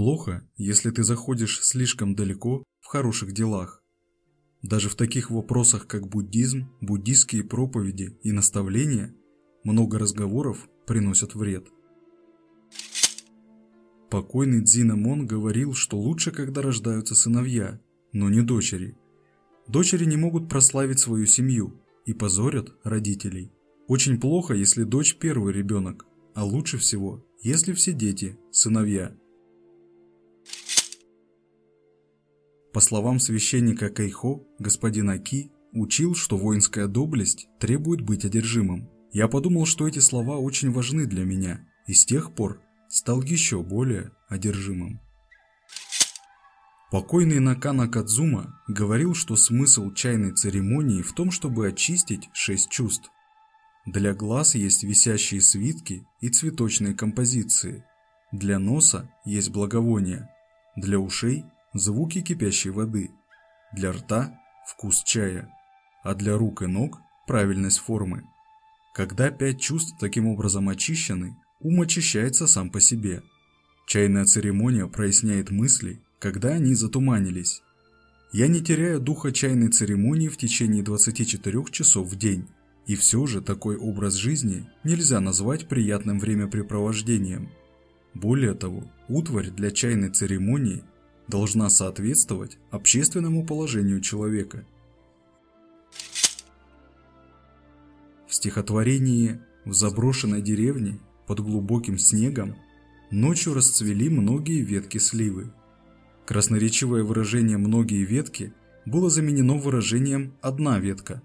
Плохо, если ты заходишь слишком далеко в хороших делах. Даже в таких вопросах, как буддизм, буддийские проповеди и наставления, много разговоров приносят вред. Покойный Дзинамон говорил, что лучше, когда рождаются сыновья, но не дочери. Дочери не могут прославить свою семью и позорят родителей. Очень плохо, если дочь первый ребенок, а лучше всего, если все дети – сыновья. По словам священника Кайхо, господин Аки учил, что воинская доблесть требует быть одержимым. Я подумал, что эти слова очень важны для меня, и с тех пор стал еще более одержимым. Покойный Накана Кадзума говорил, что смысл чайной церемонии в том, чтобы очистить шесть чувств. Для глаз есть висящие свитки и цветочные композиции. Для носа есть благовония. Для ушей – звуки кипящей воды. Для рта – вкус чая. А для рук и ног – правильность формы. Когда пять чувств таким образом очищены, ум очищается сам по себе. Чайная церемония проясняет мысли, когда они затуманились. Я не теряю духа чайной церемонии в течение 24 часов в день. И все же такой образ жизни нельзя назвать приятным времяпрепровождением. Более того, утварь для чайной церемонии должна соответствовать общественному положению человека. В стихотворении «В заброшенной деревне под глубоким снегом ночью расцвели многие ветки сливы. Красноречивое выражение «многие ветки» было заменено выражением «одна ветка».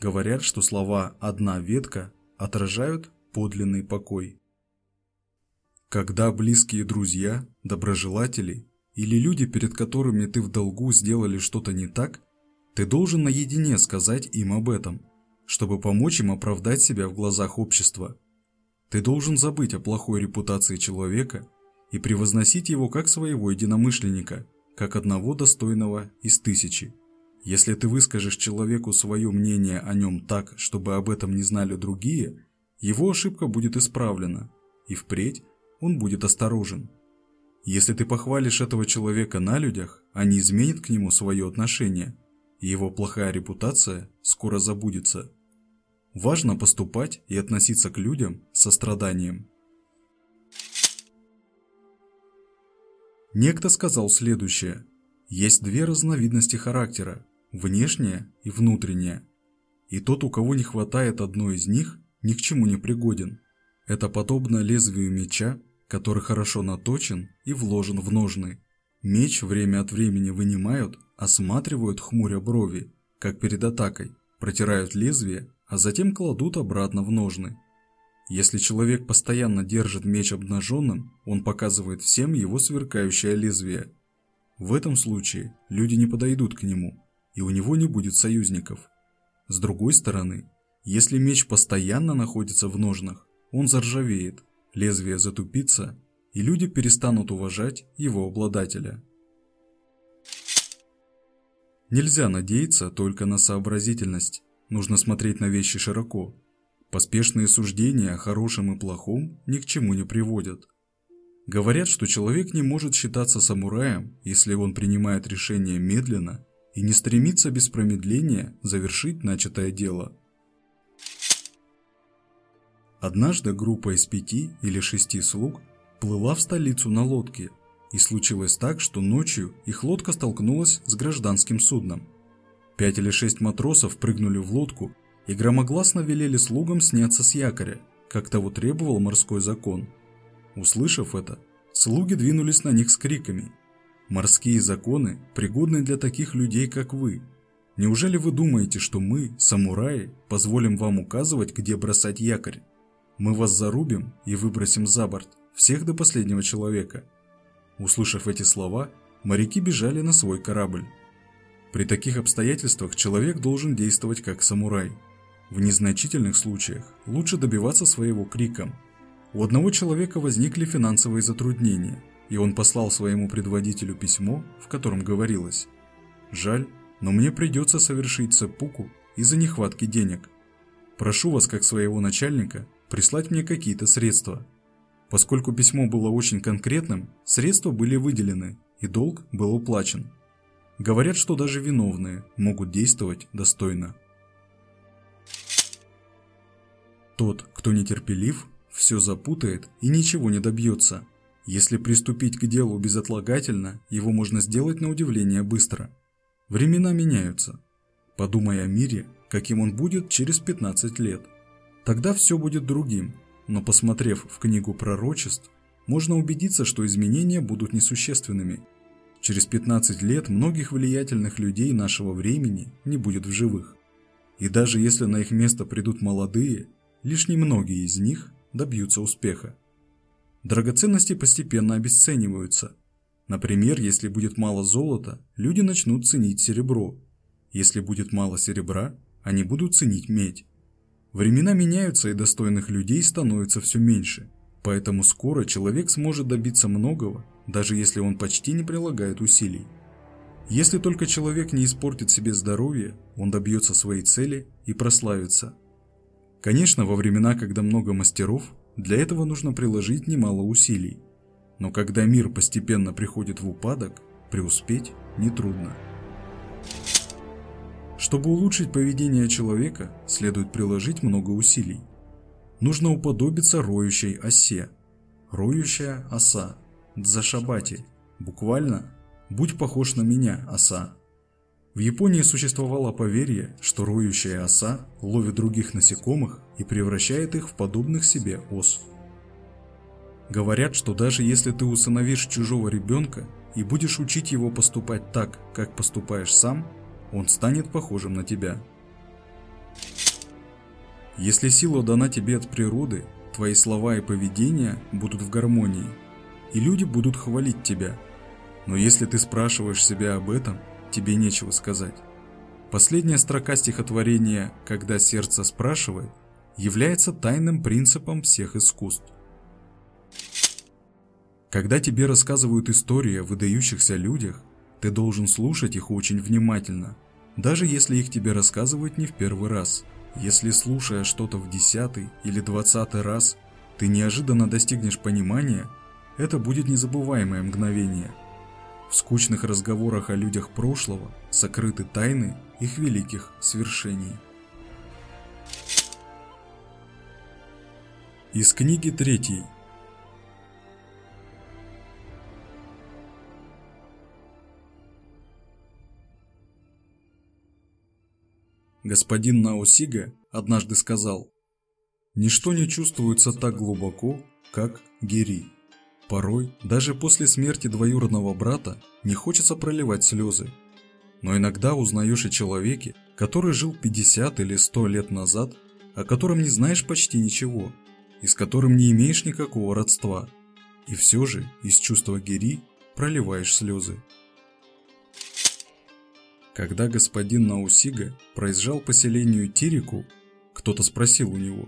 Говорят, что слова «одна ветка» отражают подлинный покой. Когда близкие друзья, доброжелатели или люди, перед которыми ты в долгу сделали что-то не так, ты должен наедине сказать им об этом, чтобы помочь им оправдать себя в глазах общества – ты должен забыть о плохой репутации человека и превозносить его как своего единомышленника, как одного достойного из тысячи. Если ты выскажешь человеку свое мнение о нем так, чтобы об этом не знали другие, его ошибка будет исправлена, и впредь он будет осторожен. Если ты похвалишь этого человека на людях, они изменят к нему свое отношение, и его плохая репутация скоро забудется. Важно поступать и относиться к людям с состраданием. Некто сказал следующее. Есть две разновидности характера – внешняя и внутренняя. И тот, у кого не хватает одной из них, ни к чему не пригоден. Это подобно лезвию меча, который хорошо наточен и вложен в ножны. Меч время от времени вынимают, осматривают хмуря брови, как перед атакой, протирают лезвие а затем кладут обратно в ножны. Если человек постоянно держит меч обнаженным, он показывает всем его сверкающее лезвие. В этом случае люди не подойдут к нему, и у него не будет союзников. С другой стороны, если меч постоянно находится в ножнах, он заржавеет, лезвие затупится, и люди перестанут уважать его обладателя. Нельзя надеяться только на сообразительность. Нужно смотреть на вещи широко. Поспешные суждения о хорошем и плохом ни к чему не приводят. Говорят, что человек не может считаться самураем, если он принимает решение медленно и не стремится без промедления завершить начатое дело. Однажды группа из пяти или шести слуг плыла в столицу на лодке, и случилось так, что ночью их лодка столкнулась с гражданским судном – Пять или шесть матросов прыгнули в лодку и громогласно велели слугам сняться с якоря, как того требовал морской закон. Услышав это, слуги двинулись на них с криками. «Морские законы пригодны для таких людей, как вы. Неужели вы думаете, что мы, самураи, позволим вам указывать, где бросать якорь? Мы вас зарубим и выбросим за борт, всех до последнего человека». Услышав эти слова, моряки бежали на свой корабль. При таких обстоятельствах человек должен действовать как самурай. В незначительных случаях лучше добиваться своего криком. У одного человека возникли финансовые затруднения, и он послал своему предводителю письмо, в котором говорилось «Жаль, но мне придется совершить саппуку из-за нехватки денег. Прошу вас, как своего начальника, прислать мне какие-то средства». Поскольку письмо было очень конкретным, средства были выделены, и долг был уплачен. Говорят, что даже виновные могут действовать достойно. Тот, кто нетерпелив, все запутает и ничего не добьется. Если приступить к делу безотлагательно, его можно сделать на удивление быстро. Времена меняются. Подумай о мире, каким он будет через 15 лет. Тогда все будет другим, но посмотрев в книгу пророчеств, можно убедиться, что изменения будут несущественными. Через 15 лет многих влиятельных людей нашего времени не будет в живых. И даже если на их место придут молодые, лишь немногие из них добьются успеха. Драгоценности постепенно обесцениваются. Например, если будет мало золота, люди начнут ценить серебро. Если будет мало серебра, они будут ценить медь. Времена меняются и достойных людей становится все меньше. Поэтому скоро человек сможет добиться многого, даже если он почти не прилагает усилий. Если только человек не испортит себе здоровье, он добьется своей цели и прославится. Конечно, во времена, когда много мастеров, для этого нужно приложить немало усилий. Но когда мир постепенно приходит в упадок, преуспеть нетрудно. Чтобы улучшить поведение человека, следует приложить много усилий. Нужно уподобиться роющей осе. Роющая оса. Дзашабати. Буквально «Будь похож на меня, оса». В Японии существовало поверье, что роющая оса ловит других насекомых и превращает их в подобных себе ос. Говорят, что даже если ты усыновишь чужого ребенка и будешь учить его поступать так, как поступаешь сам, он станет похожим на тебя. Если сила дана тебе от природы, твои слова и поведение будут в гармонии, и люди будут хвалить тебя. Но если ты спрашиваешь себя об этом – тебе нечего сказать. Последняя строка стихотворения «Когда сердце спрашивает» является тайным принципом всех искусств. Когда тебе рассказывают истории о выдающихся людях, ты должен слушать их очень внимательно, даже если их тебе рассказывают не в первый раз. Если слушая что-то в десятый или двадцатый раз, ты неожиданно достигнешь понимания, это будет незабываемое мгновение – в скучных разговорах о людях прошлого сокрыты тайны их великих свершений. Из книги третьей. Господин Наосига однажды сказал, «Ничто не чувствуется так глубоко, как Гири». Порой, даже после смерти двоюродного брата, не хочется проливать слезы. Но иногда узнаешь о человеке, который жил 50 или 100 лет назад, о котором не знаешь почти ничего, и с которым не имеешь никакого родства. И все же из чувства Гери проливаешь слезы. Когда господин Наусига проезжал по селению Тирику, кто-то спросил у него,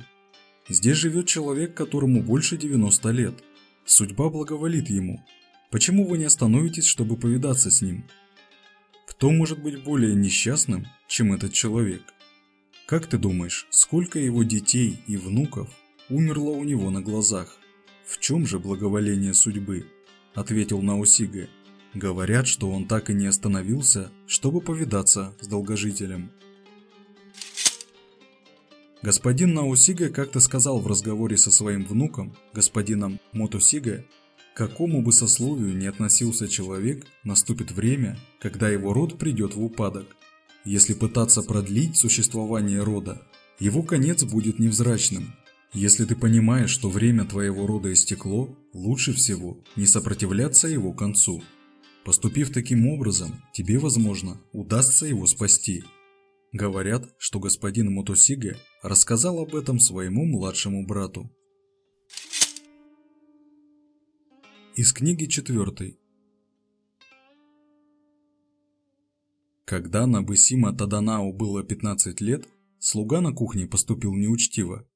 «Здесь живет человек, которому больше 90 лет – Судьба благоволит ему. Почему вы не остановитесь, чтобы повидаться с ним? Кто может быть более несчастным, чем этот человек? Как ты думаешь, сколько его детей и внуков умерло у него на глазах? В чем же благоволение судьбы? Ответил Наусига. Говорят, что он так и не остановился, чтобы повидаться с долгожителем. Господин Наусига как-то сказал в разговоре со своим внуком, господином Мотосига, какому бы сословию ни относился человек, наступит время, когда его род придет в упадок. Если пытаться продлить существование рода, его конец будет невзрачным. Если ты понимаешь, что время твоего рода истекло, лучше всего не сопротивляться его концу. Поступив таким образом, тебе, возможно, удастся его спасти. Говорят, что господин Мотосиге рассказал об этом своему младшему брату. Из книги четвертой. Когда Набысима Таданао было 15 лет, слуга на кухне поступил неучтиво.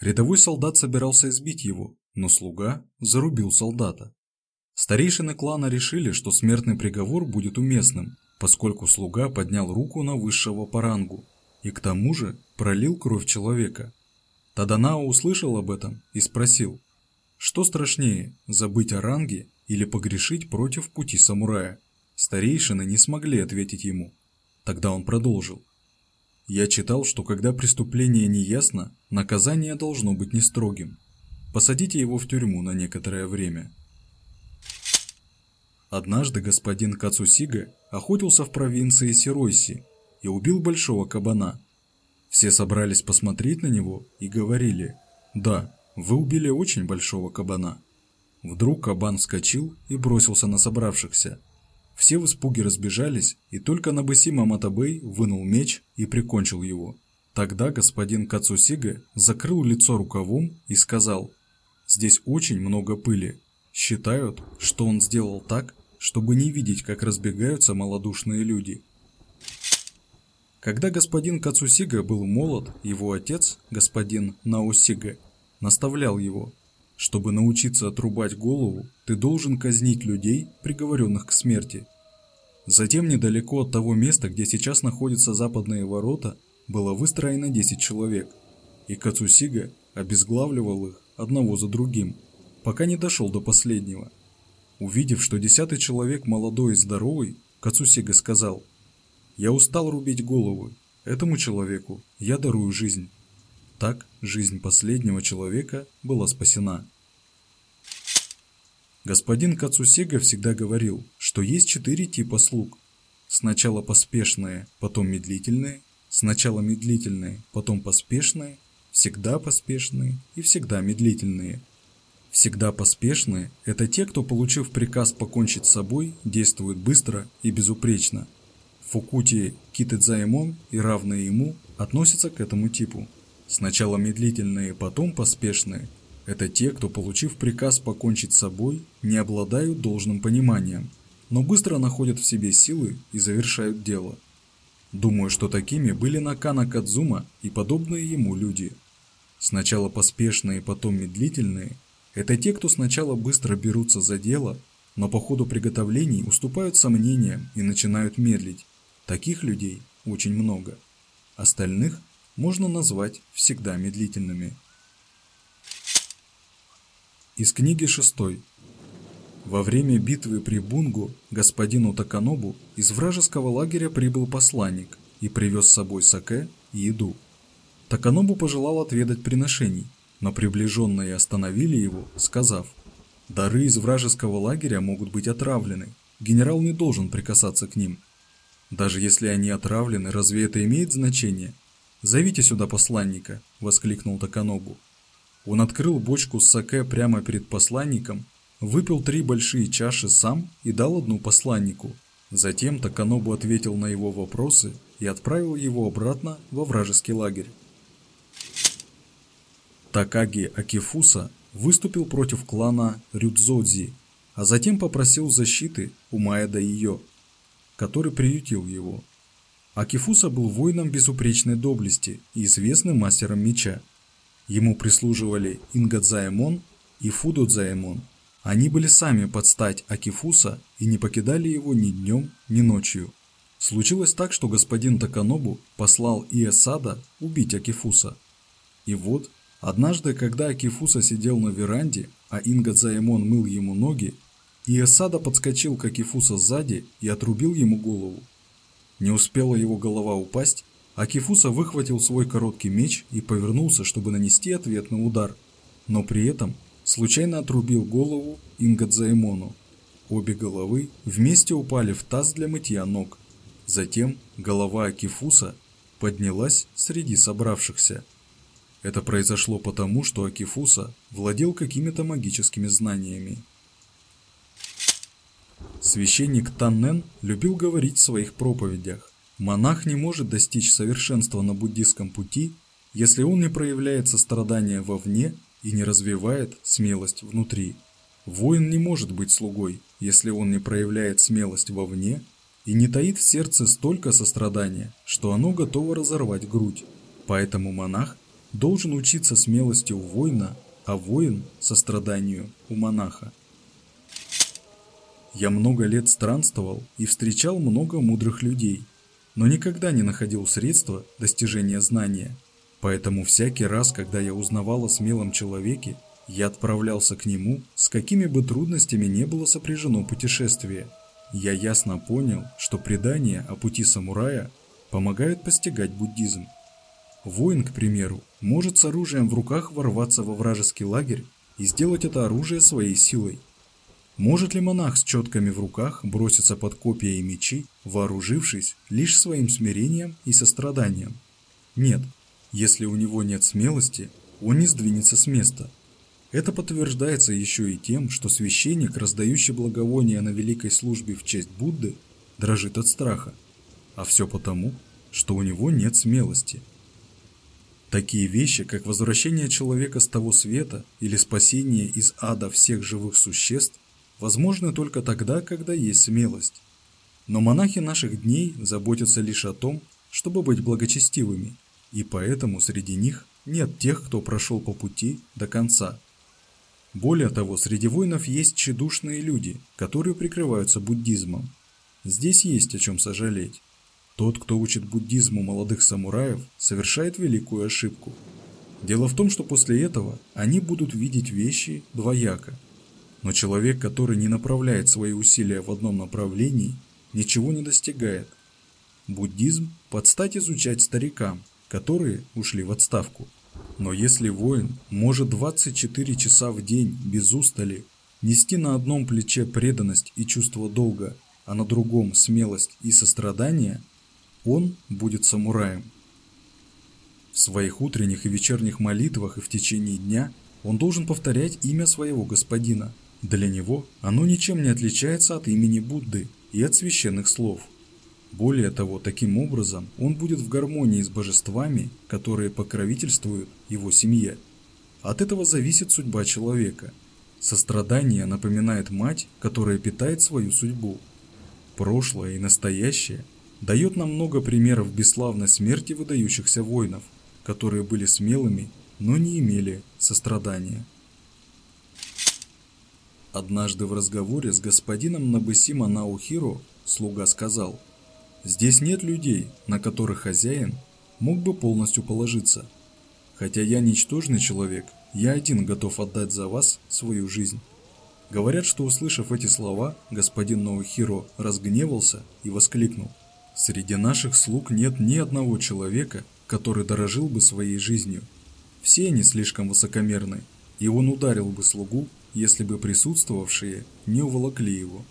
Рядовой солдат собирался избить его, но слуга зарубил солдата. Старейшины клана решили, что смертный приговор будет уместным, поскольку слуга поднял руку на высшего по рангу и к тому же пролил кровь человека. Таданао услышал об этом и спросил, Что страшнее, забыть о ранге или погрешить против пути самурая? Старейшины не смогли ответить ему. Тогда он продолжил. Я читал, что когда преступление не ясно, наказание должно быть не строгим. Посадите его в тюрьму на некоторое время. Однажды господин Кацусига охотился в провинции Сиройси и убил большого кабана. Все собрались посмотреть на него и говорили, «Да, вы убили очень большого кабана». Вдруг кабан вскочил и бросился на собравшихся. Все в испуге разбежались, и только Набысима Матабей вынул меч и прикончил его. Тогда господин Кацусига закрыл лицо рукавом и сказал, «Здесь очень много пыли. Считают, что он сделал так, чтобы не видеть, как разбегаются малодушные люди». Когда господин Кацусига был молод, его отец, господин Наосига, наставлял его, чтобы научиться отрубать голову, ты должен казнить людей, приговоренных к смерти. Затем недалеко от того места, где сейчас находятся западные ворота, было выстроено 10 человек, и Кацусига обезглавливал их одного за другим, пока не дошел до последнего. Увидев, что десятый человек молодой и здоровый, Кацусига сказал, «Я устал рубить головы, этому человеку я дарую жизнь». Так жизнь последнего человека была спасена. Господин Кацусега всегда говорил, что есть четыре типа слуг. Сначала поспешные, потом медлительные, сначала медлительные, потом поспешные, всегда поспешные и всегда медлительные. Всегда поспешные – это те, кто, получив приказ покончить с собой, действуют быстро и безупречно. Фукути Китэдзаэмон и равные ему относятся к этому типу. Сначала медлительные, потом поспешные – это те, кто, получив приказ покончить с собой, не обладают должным пониманием, но быстро находят в себе силы и завершают дело. Думаю, что такими были Накана Кадзума и подобные ему люди. Сначала поспешные, потом медлительные – это те, кто сначала быстро берутся за дело, но по ходу приготовлений уступают сомнениям и начинают медлить. Таких людей очень много. Остальных можно назвать всегда медлительными. Из книги 6. Во время битвы при Бунгу господину Таканобу из вражеского лагеря прибыл посланник и привез с собой саке и еду. Таканобу пожелал отведать приношений, но приближенные остановили его, сказав, «Дары из вражеского лагеря могут быть отравлены, генерал не должен прикасаться к ним. Даже если они отравлены, разве это имеет значение? Зовите сюда посланника», – воскликнул Таканобу. Он открыл бочку с саке прямо перед посланником, выпил три большие чаши сам и дал одну посланнику. Затем Таканобу ответил на его вопросы и отправил его обратно во вражеский лагерь. Такаги Акифуса выступил против клана Рюдзодзи, а затем попросил защиты у Маэда Ио, который приютил его. Акифуса был воином безупречной доблести и известным мастером меча. Ему прислуживали Ингадзаэмон и Фудодзаэмон. Они были сами под стать Акифуса и не покидали его ни днем, ни ночью. Случилось так, что господин Таканобу послал Иесада убить Акифуса. И вот, однажды, когда Акифуса сидел на веранде, а Ингадзаэмон мыл ему ноги, Иесада подскочил к Акифуса сзади и отрубил ему голову. Не успела его голова упасть, Акифуса выхватил свой короткий меч и повернулся, чтобы нанести ответный удар, но при этом случайно отрубил голову Ингадзаэмону. Обе головы вместе упали в таз для мытья ног. Затем голова Акифуса поднялась среди собравшихся. Это произошло потому, что Акифуса владел какими-то магическими знаниями. Священник Таннен любил говорить в своих проповедях. Монах не может достичь совершенства на буддийском пути, если он не проявляет сострадание вовне и не развивает смелость внутри. Воин не может быть слугой, если он не проявляет смелость вовне и не таит в сердце столько сострадания, что оно готово разорвать грудь. Поэтому монах должен учиться смелости у воина, а воин – состраданию у монаха. Я много лет странствовал и встречал много мудрых людей – но никогда не находил средства достижения знания. Поэтому всякий раз, когда я узнавал о смелом человеке, Я отправлялся к нему, с какими бы трудностями не было сопряжено путешествие. Я ясно понял, что предания о пути самурая помогают постигать буддизм. Воин, к примеру, может с оружием в руках ворваться во вражеский лагерь и сделать это оружие своей силой. Может ли монах с четками в руках броситься под копья и мечи, вооружившись лишь своим смирением и состраданием? Нет, если у него нет смелости, он не сдвинется с места. Это подтверждается еще и тем, что священник, раздающий благовония на великой службе в честь Будды, дрожит от страха. А все потому, что у него нет смелости – Такие вещи, как возвращение человека с того света или спасение из ада всех живых существ, возможны только тогда, когда есть смелость. Но монахи наших дней заботятся лишь о том, чтобы быть благочестивыми, и поэтому среди них нет тех, кто прошел по пути до конца. Более того, среди воинов есть тщедушные люди, которые прикрываются буддизмом. Здесь есть о чем сожалеть. Тот, кто учит буддизму молодых самураев, совершает великую ошибку. Дело в том, что после этого они будут видеть вещи двояко. Но человек, который не направляет свои усилия в одном направлении, ничего не достигает. Буддизм под стать изучать старикам, которые ушли в отставку. Но если воин может 24 часа в день без устали нести на одном плече преданность и чувство долга, а на другом смелость и сострадание – он будет самураем. В своих утренних и вечерних молитвах и в течение дня он должен повторять имя своего господина. Для него оно ничем не отличается от имени Будды и от священных слов. Более того, таким образом он будет в гармонии с божествами, которые покровительствуют его семье. От этого зависит судьба человека. Сострадание напоминает мать, которая питает свою судьбу. Прошлое и настоящее дает нам много примеров бесславной смерти выдающихся воинов, которые были смелыми, но не имели сострадания. Однажды в разговоре с господином Набысима Наухиро слуга сказал, «Здесь нет людей, на которых хозяин мог бы полностью положиться. Хотя я ничтожный человек, я один готов отдать за вас свою жизнь». Говорят, что услышав эти слова, господин Наухиро разгневался и воскликнул – Среди наших слуг нет ни одного человека, который дорожил бы своей жизнью. Все они слишком высокомерны, и он ударил бы слугу, если бы присутствовавшие не уволокли его.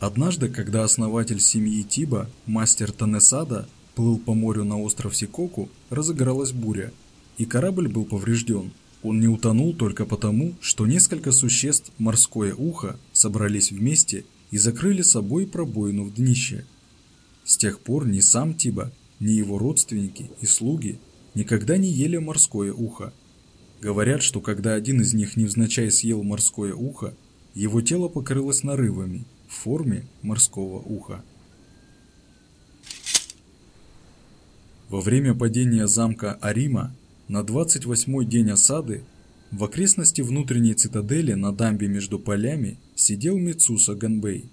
Однажды, когда основатель семьи Тиба, мастер Танесада, плыл по морю на остров Сикоку, разыгралась буря, и корабль был поврежден. Он не утонул только потому, что несколько существ морское ухо собрались вместе и закрыли собой пробоину в днище. С тех пор ни сам Тиба, ни его родственники и слуги никогда не ели морское ухо. Говорят, что когда один из них невзначай съел морское ухо, его тело покрылось нарывами в форме морского уха. Во время падения замка Арима на 28-й день осады в окрестности внутренней цитадели на дамбе между полями сидел Мицуса Ганбей.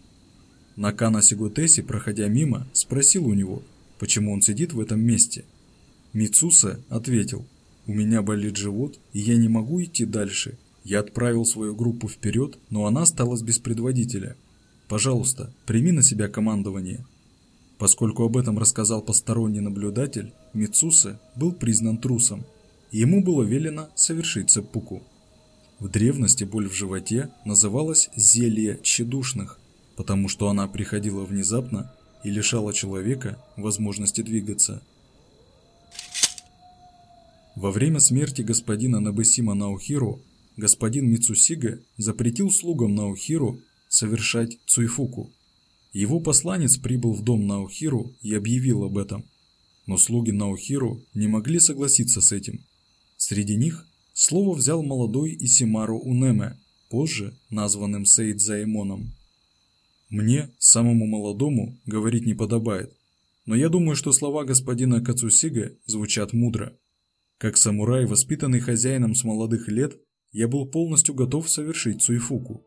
Накана Сигутеси, проходя мимо, спросил у него, почему он сидит в этом месте. Мицуса ответил, «У меня болит живот, и я не могу идти дальше. Я отправил свою группу вперед, но она осталась без предводителя. Пожалуйста, прими на себя командование». Поскольку об этом рассказал посторонний наблюдатель, Мицуса был признан трусом – Ему было велено совершить цеппуку. В древности боль в животе называлась «зелье тщедушных», потому что она приходила внезапно и лишала человека возможности двигаться. Во время смерти господина Набесима Наухиро господин Мицусига запретил слугам Наухиро совершать цуйфуку. Его посланец прибыл в дом Наухиру и объявил об этом. Но слуги Наухиру не могли согласиться с этим Среди них слово взял молодой Исимару Унеме, позже названным Сейдзаимоном. Мне, самому молодому, говорить не подобает, но я думаю, что слова господина Кацусига звучат мудро. Как самурай, воспитанный хозяином с молодых лет, я был полностью готов совершить суйфуку.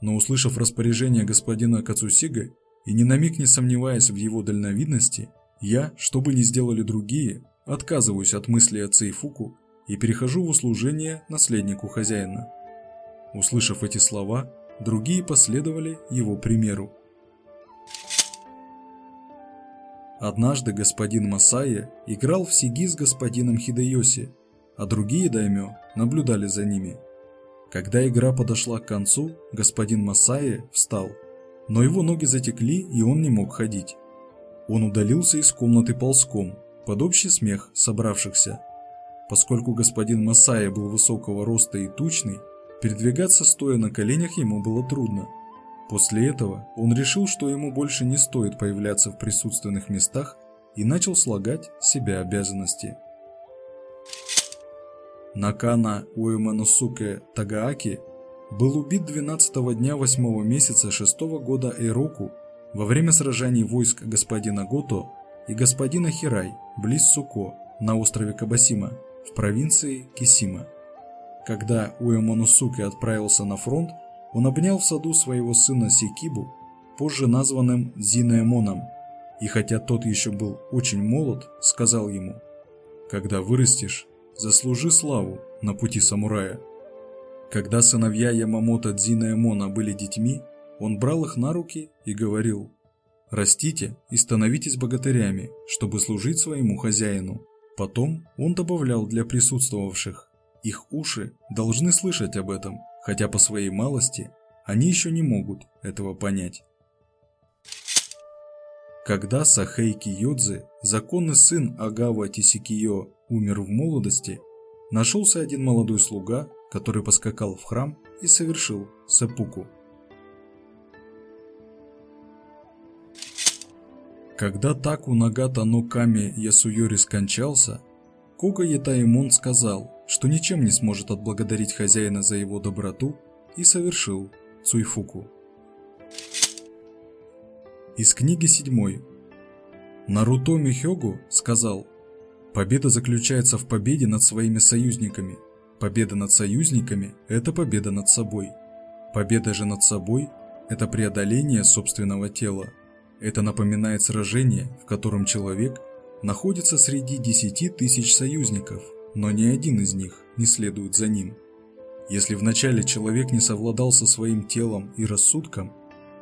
Но услышав распоряжение господина Кацусига и ни на миг не сомневаясь в его дальновидности, я, что бы ни сделали другие, отказываюсь от мысли о цейфуку и перехожу в услужение наследнику хозяина». Услышав эти слова, другие последовали его примеру. Однажды господин Масая играл в сиги с господином Хидеоси, а другие даймё наблюдали за ними. Когда игра подошла к концу, господин Масая встал, но его ноги затекли и он не мог ходить. Он удалился из комнаты ползком, под общий смех собравшихся. Поскольку господин Масая был высокого роста и тучный, передвигаться стоя на коленях ему было трудно. После этого он решил, что ему больше не стоит появляться в присутственных местах и начал слагать себе обязанности. Накана Уэманусуке Тагааки был убит 12 дня 8 месяца 6 года Эйроку во время сражений войск господина Гото и господина Хирай близ Суко на острове Кабасима в провинции Кисима. Когда Уэманусуке отправился на фронт, он обнял в саду своего сына Сикибу, позже названным Зинаэмоном, и хотя тот еще был очень молод, сказал ему, «Когда вырастешь, заслужи славу на пути самурая». Когда сыновья Ямамото Дзинаэмона были детьми, он брал их на руки и говорил, «Растите и становитесь богатырями, чтобы служить своему хозяину». Потом он добавлял для присутствовавших, их уши должны слышать об этом, хотя по своей малости они еще не могут этого понять. Когда Сахейки Йодзи, законный сын Агава Тисикио, умер в молодости, нашелся один молодой слуга, который поскакал в храм и совершил сепуку. Когда Таку Нагата Ноками Ясуйори скончался, Кога Ятаимон сказал, что ничем не сможет отблагодарить хозяина за его доброту и совершил Цуйфуку. Из книги 7. Наруто Михёгу сказал, «Победа заключается в победе над своими союзниками. Победа над союзниками – это победа над собой. Победа же над собой – это преодоление собственного тела. Это напоминает сражение, в котором человек находится среди 10 тысяч союзников – но ни один из них не следует за ним. Если вначале человек не совладал со своим телом и рассудком,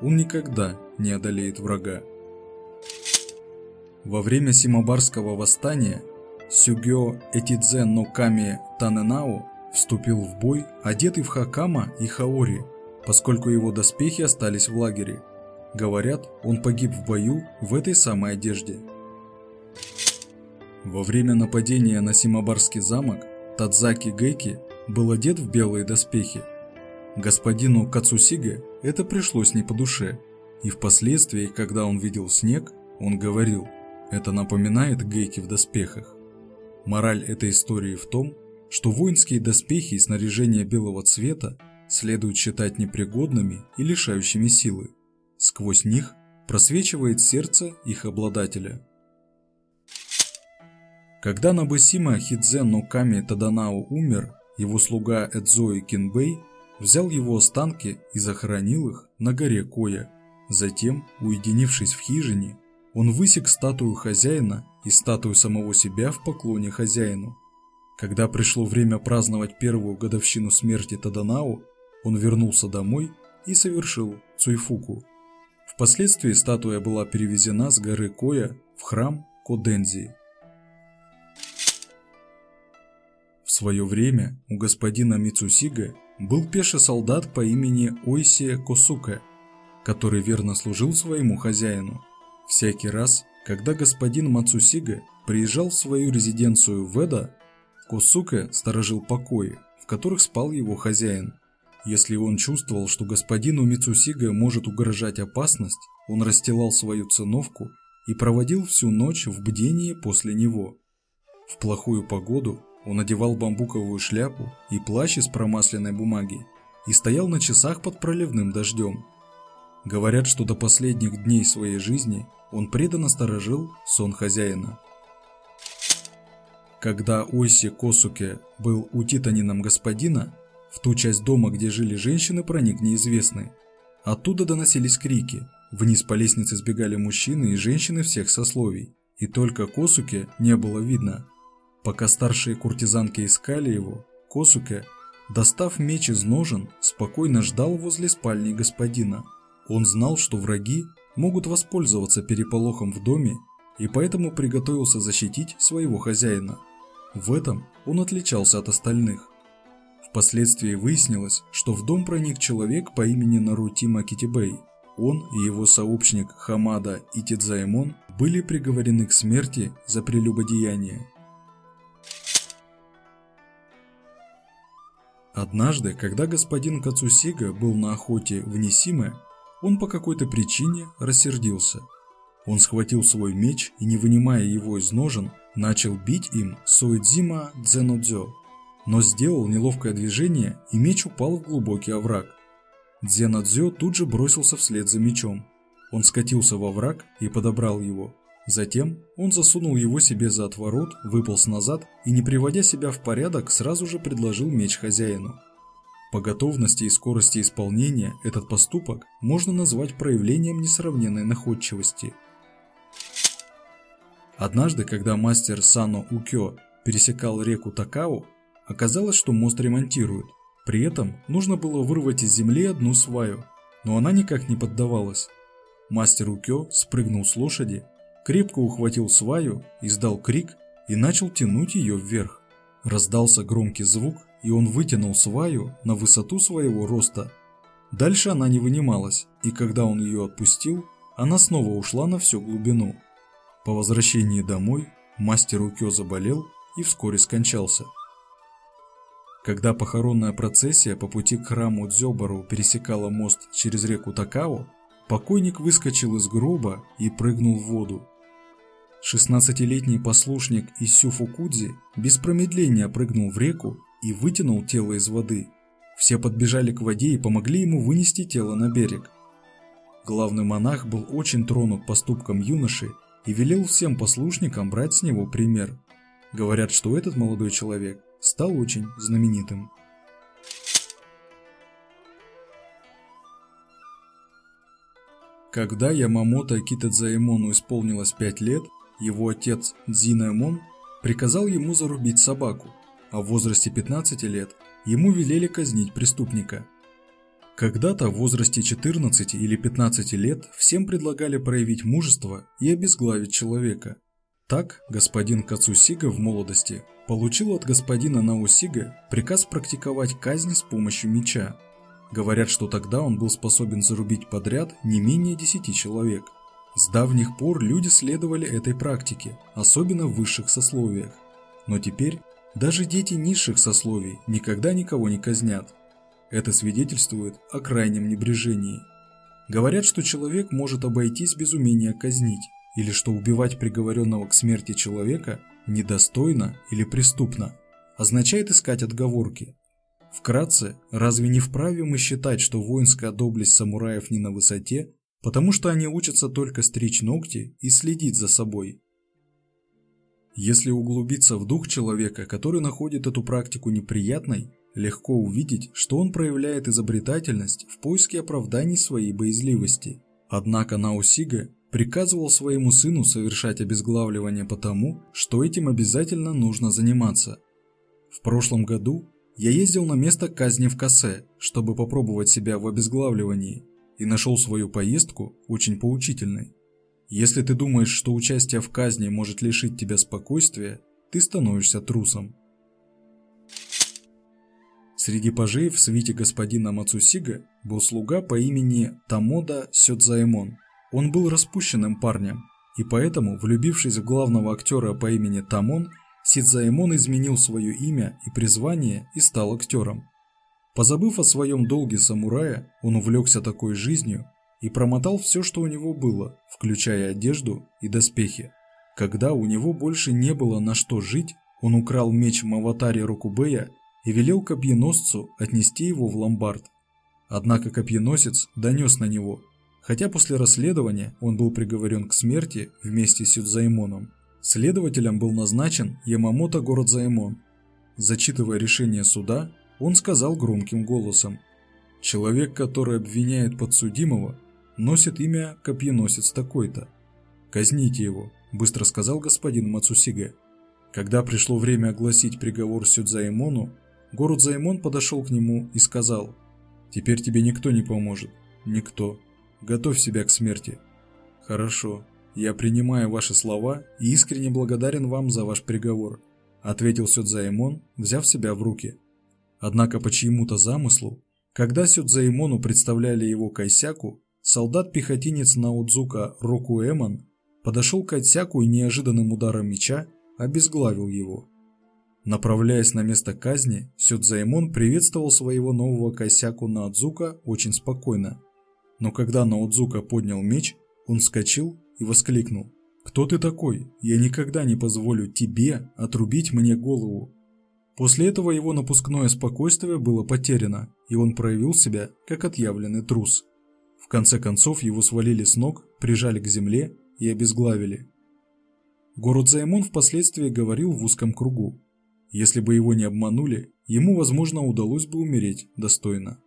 он никогда не одолеет врага. Во время Симабарского восстания Сюгё Этидзе Ноками Таненао вступил в бой, одетый в хакама и хаори, поскольку его доспехи остались в лагере. Говорят, он погиб в бою в этой самой одежде. Во время нападения на Симабарский замок Тадзаки Гэки был одет в белые доспехи. Господину Кацусиге это пришлось не по душе, и впоследствии, когда он видел снег, он говорил, это напоминает Гейки в доспехах. Мораль этой истории в том, что воинские доспехи и снаряжение белого цвета следует считать непригодными и лишающими силы. Сквозь них просвечивает сердце их обладателя. Когда Набасима Хидзен Ноками Таданао умер, его слуга Эдзои Кинбэй взял его останки и захоронил их на горе Коя. Затем, уединившись в хижине, он высек статую хозяина и статую самого себя в поклоне хозяину. Когда пришло время праздновать первую годовщину смерти Таданао, он вернулся домой и совершил Цуйфуку. Впоследствии статуя была перевезена с горы Коя в храм Кодензи. В свое время у господина Мицусига был пеший солдат по имени Ойсия Косука, который верно служил своему хозяину. Всякий раз, когда господин Мацусига приезжал в свою резиденцию в Эда, Косука сторожил покои, в которых спал его хозяин. Если он чувствовал, что господину Мицусига может угрожать опасность, он расстилал свою циновку и проводил всю ночь в бдении после него. В плохую погоду он одевал бамбуковую шляпу и плащ из промасленной бумаги и стоял на часах под проливным дождем. Говорят, что до последних дней своей жизни он преданно сторожил сон хозяина. Когда Ойси Косуке был у Титанином господина, в ту часть дома, где жили женщины, проник неизвестный. Оттуда доносились крики. Вниз по лестнице сбегали мужчины и женщины всех сословий. И только Косуке не было видно. Пока старшие куртизанки искали его, Косуке, достав меч из ножен, спокойно ждал возле спальни господина. Он знал, что враги могут воспользоваться переполохом в доме и поэтому приготовился защитить своего хозяина. В этом он отличался от остальных. Впоследствии выяснилось, что в дом проник человек по имени Нарутима Китибей. Он и его сообщник Хамада Итидзаймон были приговорены к смерти за прелюбодеяние. Однажды, когда господин Кацусига был на охоте в Нисиме, он по какой-то причине рассердился. Он схватил свой меч и, не вынимая его из ножен, начал бить им Суэдзима Дзенодзё, но сделал неловкое движение и меч упал в глубокий овраг. Дзенодзё тут же бросился вслед за мечом. Он скатился во враг и подобрал его. Затем он засунул его себе за отворот, выполз назад и, не приводя себя в порядок, сразу же предложил меч хозяину. По готовности и скорости исполнения этот поступок можно назвать проявлением несравненной находчивости. Однажды, когда мастер Сано Укё пересекал реку Такао, оказалось, что мост ремонтируют. При этом нужно было вырвать из земли одну сваю, но она никак не поддавалась. Мастер Укё спрыгнул с лошади крепко ухватил сваю, издал крик и начал тянуть ее вверх. Раздался громкий звук, и он вытянул сваю на высоту своего роста. Дальше она не вынималась, и когда он ее отпустил, она снова ушла на всю глубину. По возвращении домой мастер Укё заболел и вскоре скончался. Когда похоронная процессия по пути к храму Дзёбару пересекала мост через реку Такао, покойник выскочил из гроба и прыгнул в воду. Шестнадцатилетний послушник Исю Фукудзи без промедления прыгнул в реку и вытянул тело из воды. Все подбежали к воде и помогли ему вынести тело на берег. Главный монах был очень тронут поступком юноши и велел всем послушникам брать с него пример. Говорят, что этот молодой человек стал очень знаменитым. Когда Ямамото Китадзаэмону исполнилось пять лет, его отец Дзинаймон приказал ему зарубить собаку, а в возрасте 15 лет ему велели казнить преступника. Когда-то в возрасте 14 или 15 лет всем предлагали проявить мужество и обезглавить человека. Так господин Кацусига в молодости получил от господина Наусига приказ практиковать казнь с помощью меча. Говорят, что тогда он был способен зарубить подряд не менее 10 человек. С давних пор люди следовали этой практике, особенно в высших сословиях. Но теперь даже дети низших сословий никогда никого не казнят. Это свидетельствует о крайнем небрежении. Говорят, что человек может обойтись без умения казнить, или что убивать приговоренного к смерти человека недостойно или преступно, означает искать отговорки. Вкратце, разве не вправе мы считать, что воинская доблесть самураев не на высоте, потому что они учатся только стричь ногти и следить за собой. Если углубиться в дух человека, который находит эту практику неприятной, легко увидеть, что он проявляет изобретательность в поиске оправданий своей боязливости. Однако Наусига приказывал своему сыну совершать обезглавливание потому, что этим обязательно нужно заниматься. В прошлом году я ездил на место казни в Кассе, чтобы попробовать себя в обезглавливании – и нашел свою поездку очень поучительной. Если ты думаешь, что участие в казни может лишить тебя спокойствия, ты становишься трусом. Среди пажей в свите господина Мацусига был слуга по имени Тамода Сёдзаэмон. Он был распущенным парнем, и поэтому, влюбившись в главного актера по имени Тамон, Сидзаэмон изменил свое имя и призвание и стал актером. Позабыв о своем долге самурая, он увлекся такой жизнью и промотал все, что у него было, включая одежду и доспехи. Когда у него больше не было на что жить, он украл меч Маватари Рокубея и велел копьеносцу отнести его в ломбард. Однако копьеносец донес на него, хотя после расследования он был приговорен к смерти вместе с Юдзаймоном. Следователем был назначен Ямамото Городзаймон. Зачитывая решение суда, он сказал громким голосом. «Человек, который обвиняет подсудимого, носит имя копьеносец такой-то. Казните его», – быстро сказал господин Мацусиге. Когда пришло время огласить приговор Сюдзаимону, город Займон подошел к нему и сказал, «Теперь тебе никто не поможет. Никто. Готовь себя к смерти». «Хорошо. Я принимаю ваши слова и искренне благодарен вам за ваш приговор», ответил Сюдзаимон, взяв себя в руки. Однако по чьему-то замыслу, когда Сюдзаимону представляли его Кайсяку, солдат-пехотинец Наудзука Рокуэмон подошел к Кайсяку и неожиданным ударом меча обезглавил его. Направляясь на место казни, Сюдзаймон приветствовал своего нового косяку Наудзука очень спокойно. Но когда Наудзука поднял меч, он вскочил и воскликнул. «Кто ты такой? Я никогда не позволю тебе отрубить мне голову!» После этого его напускное спокойствие было потеряно, и он проявил себя как отъявленный трус. В конце концов его свалили с ног, прижали к земле и обезглавили. Город Займон впоследствии говорил в узком кругу. Если бы его не обманули, ему, возможно, удалось бы умереть достойно.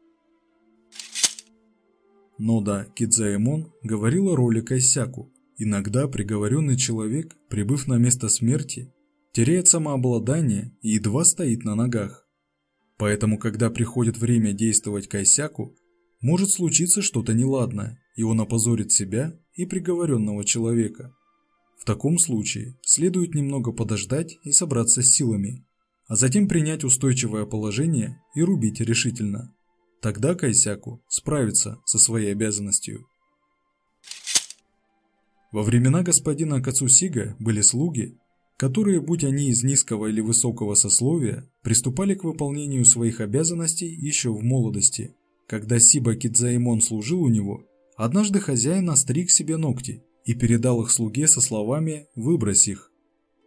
Нода Кидзаэмон говорил о роли Кайсяку. Иногда приговоренный человек, прибыв на место смерти, теряет самообладание и едва стоит на ногах. Поэтому, когда приходит время действовать Кайсяку, может случиться что-то неладное, и он опозорит себя и приговоренного человека. В таком случае следует немного подождать и собраться с силами, а затем принять устойчивое положение и рубить решительно. Тогда Кайсяку справится со своей обязанностью. Во времена господина Кацусига были слуги, которые, будь они из низкого или высокого сословия, приступали к выполнению своих обязанностей еще в молодости. Когда Сиба Кидзаимон служил у него, однажды хозяин остриг себе ногти и передал их слуге со словами «выбрось их».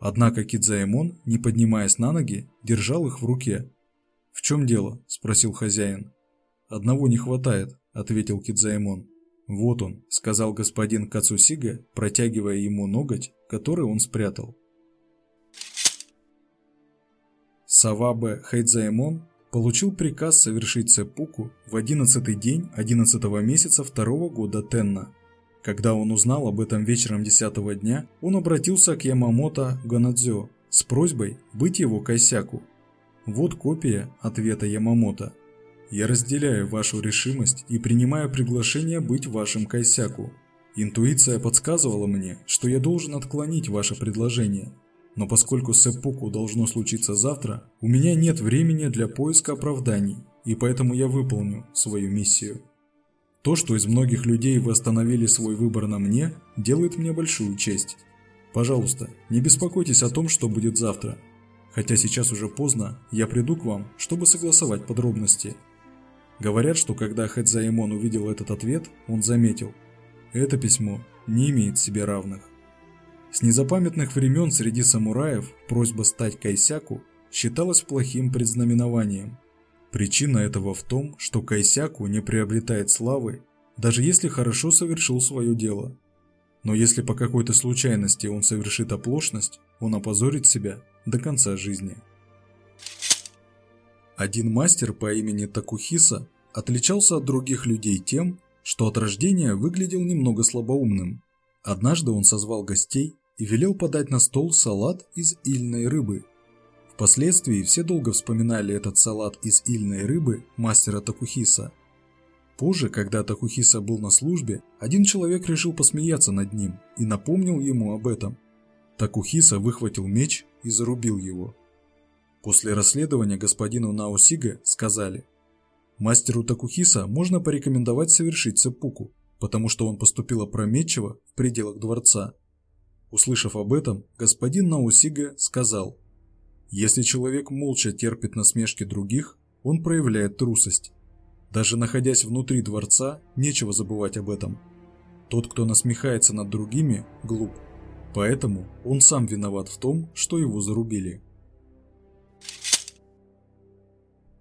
Однако Кидзаэмон, не поднимаясь на ноги, держал их в руке. «В чем дело?» – спросил хозяин. «Одного не хватает», – ответил Кидзаэмон. «Вот он», – сказал господин Кацусига, протягивая ему ноготь, который он спрятал. Савабе Хайдзаэмон получил приказ совершить цепуку в одиннадцатый день одиннадцатого месяца второго года Тенна – когда он узнал об этом вечером десятого дня, он обратился к Ямамото Ганадзё с просьбой быть его косяку. Вот копия ответа Ямамото. «Я разделяю вашу решимость и принимаю приглашение быть вашим косяку. Интуиция подсказывала мне, что я должен отклонить ваше предложение. Но поскольку сэппуку должно случиться завтра, у меня нет времени для поиска оправданий, и поэтому я выполню свою миссию». То, что из многих людей вы остановили свой выбор на мне, делает мне большую честь. Пожалуйста, не беспокойтесь о том, что будет завтра. Хотя сейчас уже поздно, я приду к вам, чтобы согласовать подробности. Говорят, что когда Хэдзаимон увидел этот ответ, он заметил. Это письмо не имеет себе равных. С незапамятных времен среди самураев просьба стать кайсяку считалась плохим предзнаменованием. Причина этого в том, что Кайсяку не приобретает славы, даже если хорошо совершил свое дело. Но если по какой-то случайности он совершит оплошность, он опозорит себя до конца жизни. Один мастер по имени Такухиса отличался от других людей тем, что от рождения выглядел немного слабоумным. Однажды он созвал гостей и велел подать на стол салат из ильной рыбы – Впоследствии все долго вспоминали этот салат из ильной рыбы мастера Такухиса. Позже, когда Такухиса был на службе, один человек решил посмеяться над ним и напомнил ему об этом. Такухиса выхватил меч и зарубил его. После расследования господину Наосига сказали, мастеру Такухиса можно порекомендовать совершить цепуку, потому что он поступил опрометчиво в пределах дворца. Услышав об этом, господин Наосига сказал – если человек молча терпит насмешки других, он проявляет трусость. Даже находясь внутри дворца, нечего забывать об этом. Тот, кто насмехается над другими, глуп. Поэтому он сам виноват в том, что его зарубили.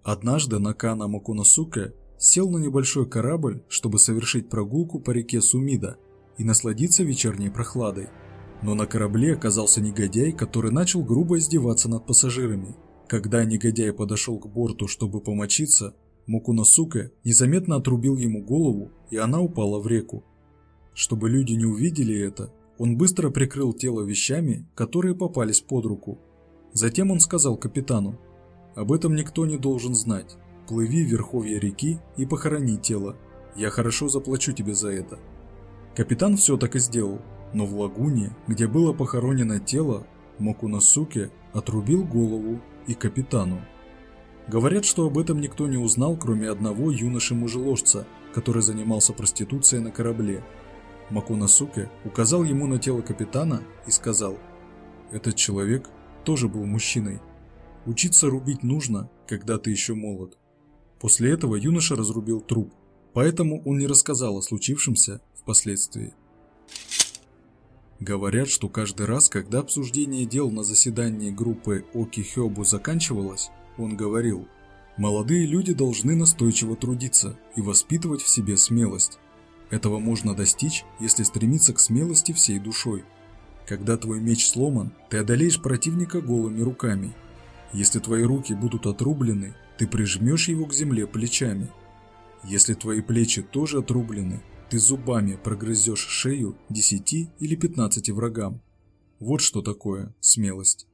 Однажды Накана Макунасуке сел на небольшой корабль, чтобы совершить прогулку по реке Сумида и насладиться вечерней прохладой. Но на корабле оказался негодяй, который начал грубо издеваться над пассажирами. Когда негодяй подошел к борту, чтобы помочиться, Мукунасука незаметно отрубил ему голову, и она упала в реку. Чтобы люди не увидели это, он быстро прикрыл тело вещами, которые попались под руку. Затем он сказал капитану, «Об этом никто не должен знать. Плыви в верховье реки и похорони тело. Я хорошо заплачу тебе за это». Капитан все так и сделал, но в лагуне, где было похоронено тело, Мокунасуке отрубил голову и капитану. Говорят, что об этом никто не узнал, кроме одного юноши-мужеложца, который занимался проституцией на корабле. Макунасуке указал ему на тело капитана и сказал, «Этот человек тоже был мужчиной. Учиться рубить нужно, когда ты еще молод». После этого юноша разрубил труп, поэтому он не рассказал о случившемся впоследствии. Говорят, что каждый раз, когда обсуждение дел на заседании группы Оки Хёбу заканчивалось, он говорил, «Молодые люди должны настойчиво трудиться и воспитывать в себе смелость. Этого можно достичь, если стремиться к смелости всей душой. Когда твой меч сломан, ты одолеешь противника голыми руками. Если твои руки будут отрублены, ты прижмешь его к земле плечами. Если твои плечи тоже отрублены, ты зубами прогрызешь шею 10 или 15 врагам. Вот что такое смелость.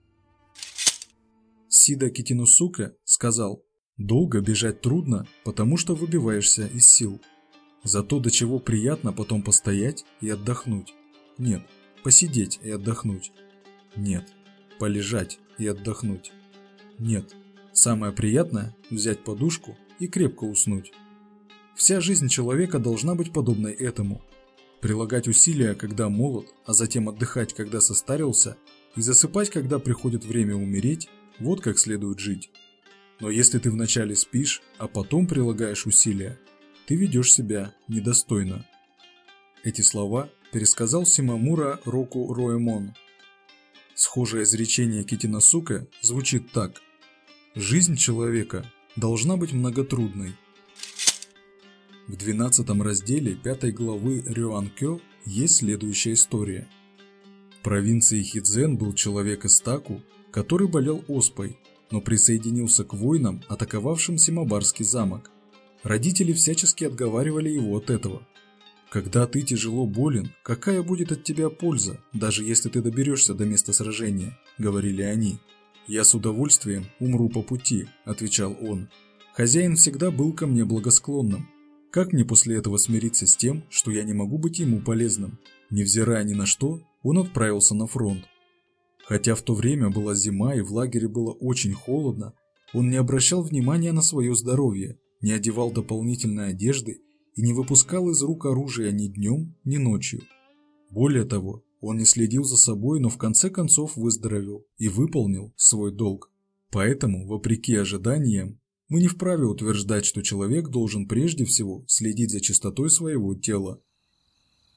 Сида Китинусука сказал, «Долго бежать трудно, потому что выбиваешься из сил. Зато до чего приятно потом постоять и отдохнуть. Нет, посидеть и отдохнуть. Нет, полежать и отдохнуть. Нет, самое приятное – взять подушку и крепко уснуть. Вся жизнь человека должна быть подобной этому. Прилагать усилия, когда молод, а затем отдыхать, когда состарился, и засыпать, когда приходит время умереть – вот как следует жить. Но если ты вначале спишь, а потом прилагаешь усилия, ты ведешь себя недостойно. Эти слова пересказал Симамура Року Роэмон. Схожее изречение Китинасука звучит так. Жизнь человека должна быть многотрудной. В 12 разделе 5 главы Рюанкё есть следующая история. В провинции Хидзен был человек из Таку, который болел оспой, но присоединился к воинам, атаковавшим Симабарский замок. Родители всячески отговаривали его от этого. Когда ты тяжело болен, какая будет от тебя польза, даже если ты доберешься до места сражения, говорили они. Я с удовольствием умру по пути, отвечал он. Хозяин всегда был ко мне благосклонным. Как мне после этого смириться с тем, что я не могу быть ему полезным? Невзирая ни на что, он отправился на фронт. Хотя в то время была зима и в лагере было очень холодно, он не обращал внимания на свое здоровье, не одевал дополнительной одежды и не выпускал из рук оружия ни днем, ни ночью. Более того, он не следил за собой, но в конце концов выздоровел и выполнил свой долг. Поэтому, вопреки ожиданиям, мы не вправе утверждать, что человек должен прежде всего следить за чистотой своего тела.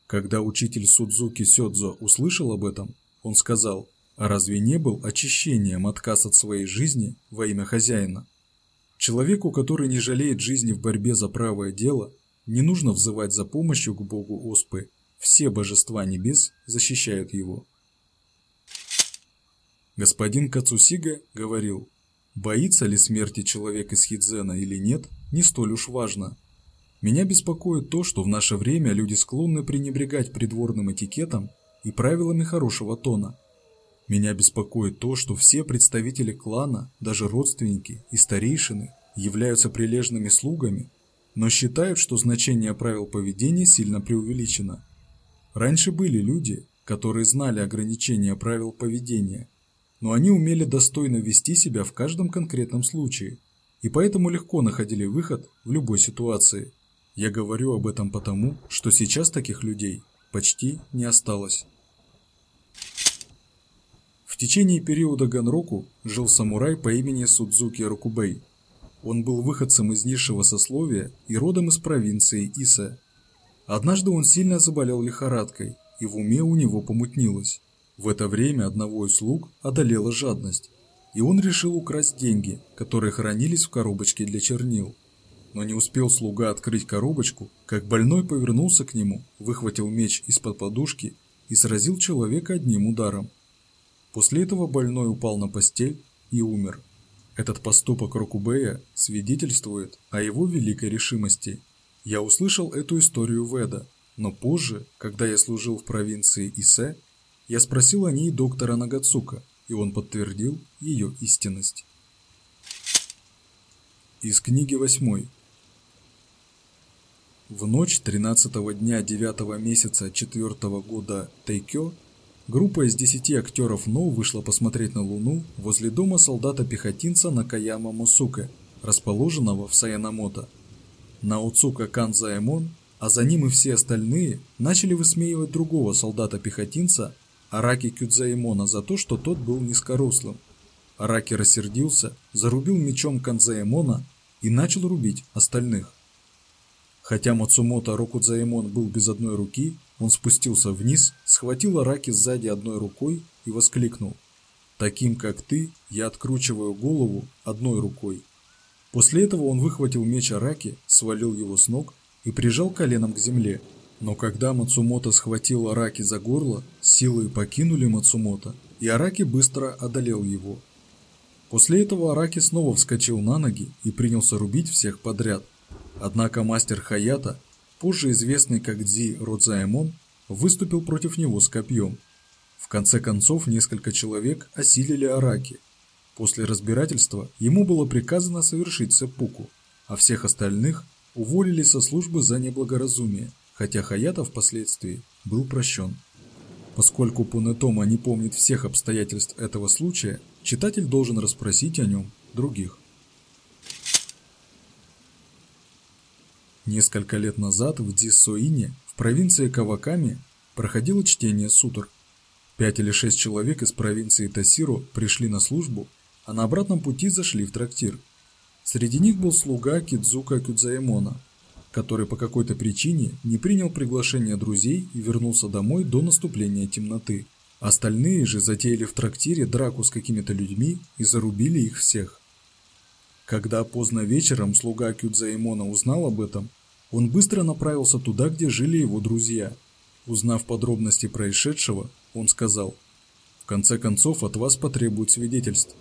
Когда учитель Судзуки Сёдзо услышал об этом, он сказал – а разве не был очищением отказ от своей жизни во имя хозяина? Человеку, который не жалеет жизни в борьбе за правое дело, не нужно взывать за помощью к богу Оспы. Все божества небес защищают его. Господин Кацусига говорил, боится ли смерти человек из Хидзена или нет, не столь уж важно. Меня беспокоит то, что в наше время люди склонны пренебрегать придворным этикетом и правилами хорошего тона – меня беспокоит то, что все представители клана, даже родственники и старейшины, являются прилежными слугами, но считают, что значение правил поведения сильно преувеличено. Раньше были люди, которые знали ограничения правил поведения, но они умели достойно вести себя в каждом конкретном случае, и поэтому легко находили выход в любой ситуации. Я говорю об этом потому, что сейчас таких людей почти не осталось течение периода Ганроку жил самурай по имени Судзуки Рокубей. Он был выходцем из низшего сословия и родом из провинции Иса. Однажды он сильно заболел лихорадкой, и в уме у него помутнилось. В это время одного из слуг одолела жадность, и он решил украсть деньги, которые хранились в коробочке для чернил. Но не успел слуга открыть коробочку, как больной повернулся к нему, выхватил меч из-под подушки и сразил человека одним ударом. После этого больной упал на постель и умер. Этот поступок Рокубея свидетельствует о его великой решимости. Я услышал эту историю в Эда, но позже, когда я служил в провинции Исе, я спросил о ней доктора Нагацука, и он подтвердил ее истинность. Из книги 8. В ночь 13 дня 9 месяца 4 года Тайкё группа из 10 актеров НО вышла посмотреть на Луну возле дома солдата-пехотинца Накаяма Мусука, расположенного в Саянамото. Наоцука Канзаэмон, а за ним и все остальные, начали высмеивать другого солдата-пехотинца Араки Кюдзаэмона за то, что тот был низкорослым. Араки рассердился, зарубил мечом Канзаэмона и начал рубить остальных. Хотя Мацумото Рокудзаэмон был без одной руки, он спустился вниз, схватил Араки сзади одной рукой и воскликнул. «Таким, как ты, я откручиваю голову одной рукой». После этого он выхватил меч Араки, свалил его с ног и прижал коленом к земле. Но когда Мацумото схватил Араки за горло, силы покинули Мацумото, и Араки быстро одолел его. После этого Араки снова вскочил на ноги и принялся рубить всех подряд. Однако мастер Хаята, позже известный как Дзи Родзаэмон, выступил против него с копьем. В конце концов несколько человек осилили Араки. После разбирательства ему было приказано совершить сеппуку, а всех остальных уволили со службы за неблагоразумие, хотя Хаята впоследствии был прощен. Поскольку Пунетома не помнит всех обстоятельств этого случая, читатель должен расспросить о нем других. Несколько лет назад в Диссоине, в провинции Каваками, проходило чтение сутр. Пять или шесть человек из провинции Тасиро пришли на службу, а на обратном пути зашли в трактир. Среди них был слуга Кидзука Кюдзаэмона, который по какой-то причине не принял приглашение друзей и вернулся домой до наступления темноты. Остальные же затеяли в трактире драку с какими-то людьми и зарубили их всех. Когда поздно вечером слуга Кюдзаимона узнал об этом, он быстро направился туда, где жили его друзья. Узнав подробности происшедшего, он сказал, «В конце концов от вас потребуют свидетельств.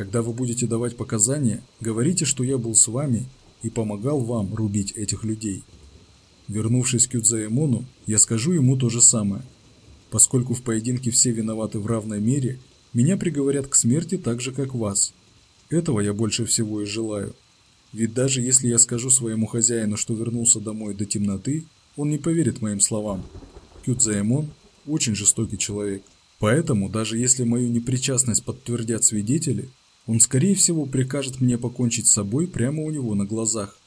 Когда вы будете давать показания, говорите, что я был с вами и помогал вам рубить этих людей. Вернувшись к Юдзаэмону, я скажу ему то же самое. Поскольку в поединке все виноваты в равной мере, меня приговорят к смерти так же, как вас. Этого я больше всего и желаю. Ведь даже если я скажу своему хозяину, что вернулся домой до темноты, он не поверит моим словам. Кюдзаэмон – очень жестокий человек. Поэтому, даже если мою непричастность подтвердят свидетели, он, скорее всего, прикажет мне покончить с собой прямо у него на глазах.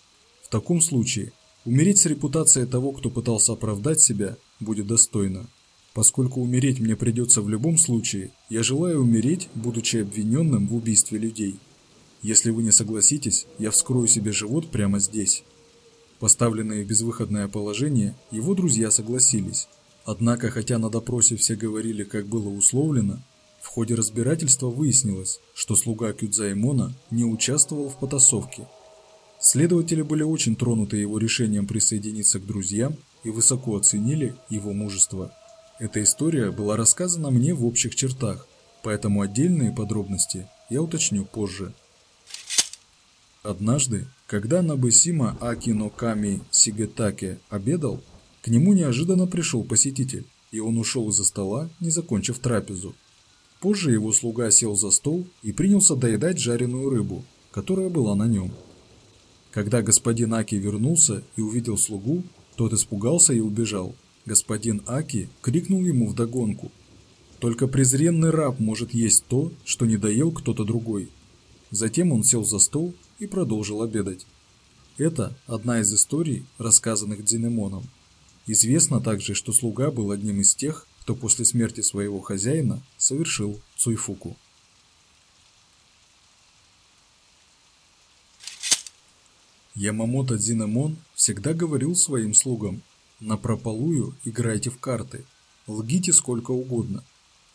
В таком случае, умереть с репутацией того, кто пытался оправдать себя, будет достойно. Поскольку умереть мне придется в любом случае, я желаю умереть, будучи обвиненным в убийстве людей. Если вы не согласитесь, я вскрою себе живот прямо здесь. Поставленные в безвыходное положение, его друзья согласились. Однако, хотя на допросе все говорили, как было условлено, ходе разбирательства выяснилось, что слуга Кюдзаимона не участвовал в потасовке. Следователи были очень тронуты его решением присоединиться к друзьям и высоко оценили его мужество. Эта история была рассказана мне в общих чертах, поэтому отдельные подробности я уточню позже. Однажды, когда Набысима Акино Ками Сигетаке обедал, к нему неожиданно пришел посетитель, и он ушел из-за стола, не закончив трапезу. Позже его слуга сел за стол и принялся доедать жареную рыбу, которая была на нем. Когда господин Аки вернулся и увидел слугу, тот испугался и убежал. Господин Аки крикнул ему вдогонку. «Только презренный раб может есть то, что не доел кто-то другой». Затем он сел за стол и продолжил обедать. Это одна из историй, рассказанных Дзинемоном. Известно также, что слуга был одним из тех, кто после смерти своего хозяина совершил цуйфуку. Ямамото Дзинамон всегда говорил своим слугам «Напропалую играйте в карты, лгите сколько угодно.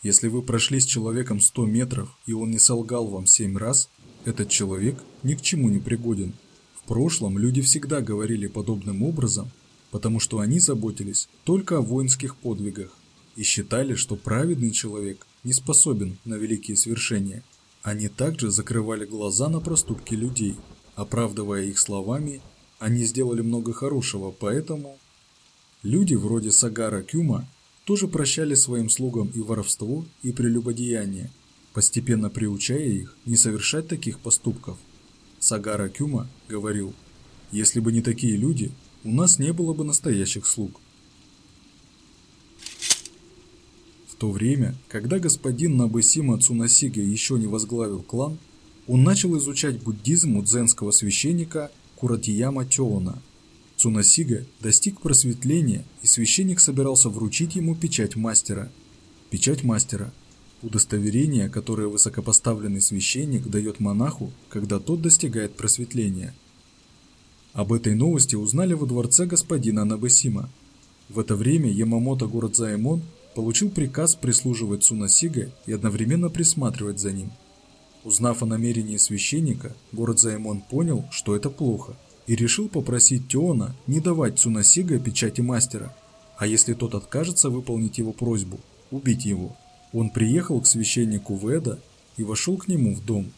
Если вы прошли с человеком 100 метров и он не солгал вам 7 раз, этот человек ни к чему не пригоден. В прошлом люди всегда говорили подобным образом, потому что они заботились только о воинских подвигах и считали, что праведный человек не способен на великие свершения. Они также закрывали глаза на проступки людей, оправдывая их словами «они сделали много хорошего, поэтому…» Люди вроде Сагара Кюма тоже прощали своим слугам и воровство, и прелюбодеяние, постепенно приучая их не совершать таких поступков. Сагара Кюма говорил, если бы не такие люди, у нас не было бы настоящих слуг. В то время, когда господин Набысима Цунасига еще не возглавил клан, он начал изучать буддизм у дзенского священника Куратияма Тёона. Цунасига достиг просветления, и священник собирался вручить ему печать мастера. Печать мастера – удостоверение, которое высокопоставленный священник дает монаху, когда тот достигает просветления – об этой новости узнали во дворце господина Набасима. В это время Ямамото Городзаэмон получил приказ прислуживать Цунасига и одновременно присматривать за ним. Узнав о намерении священника, Городзаэмон понял, что это плохо, и решил попросить Теона не давать Цунасига печати мастера, а если тот откажется выполнить его просьбу, убить его. Он приехал к священнику Веда и вошел к нему в дом.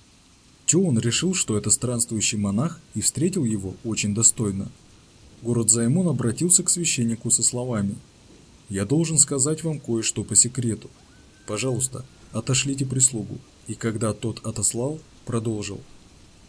Тёон решил, что это странствующий монах, и встретил его очень достойно. Город Займон обратился к священнику со словами «Я должен сказать вам кое-что по секрету. Пожалуйста, отошлите прислугу». И когда тот отослал, продолжил.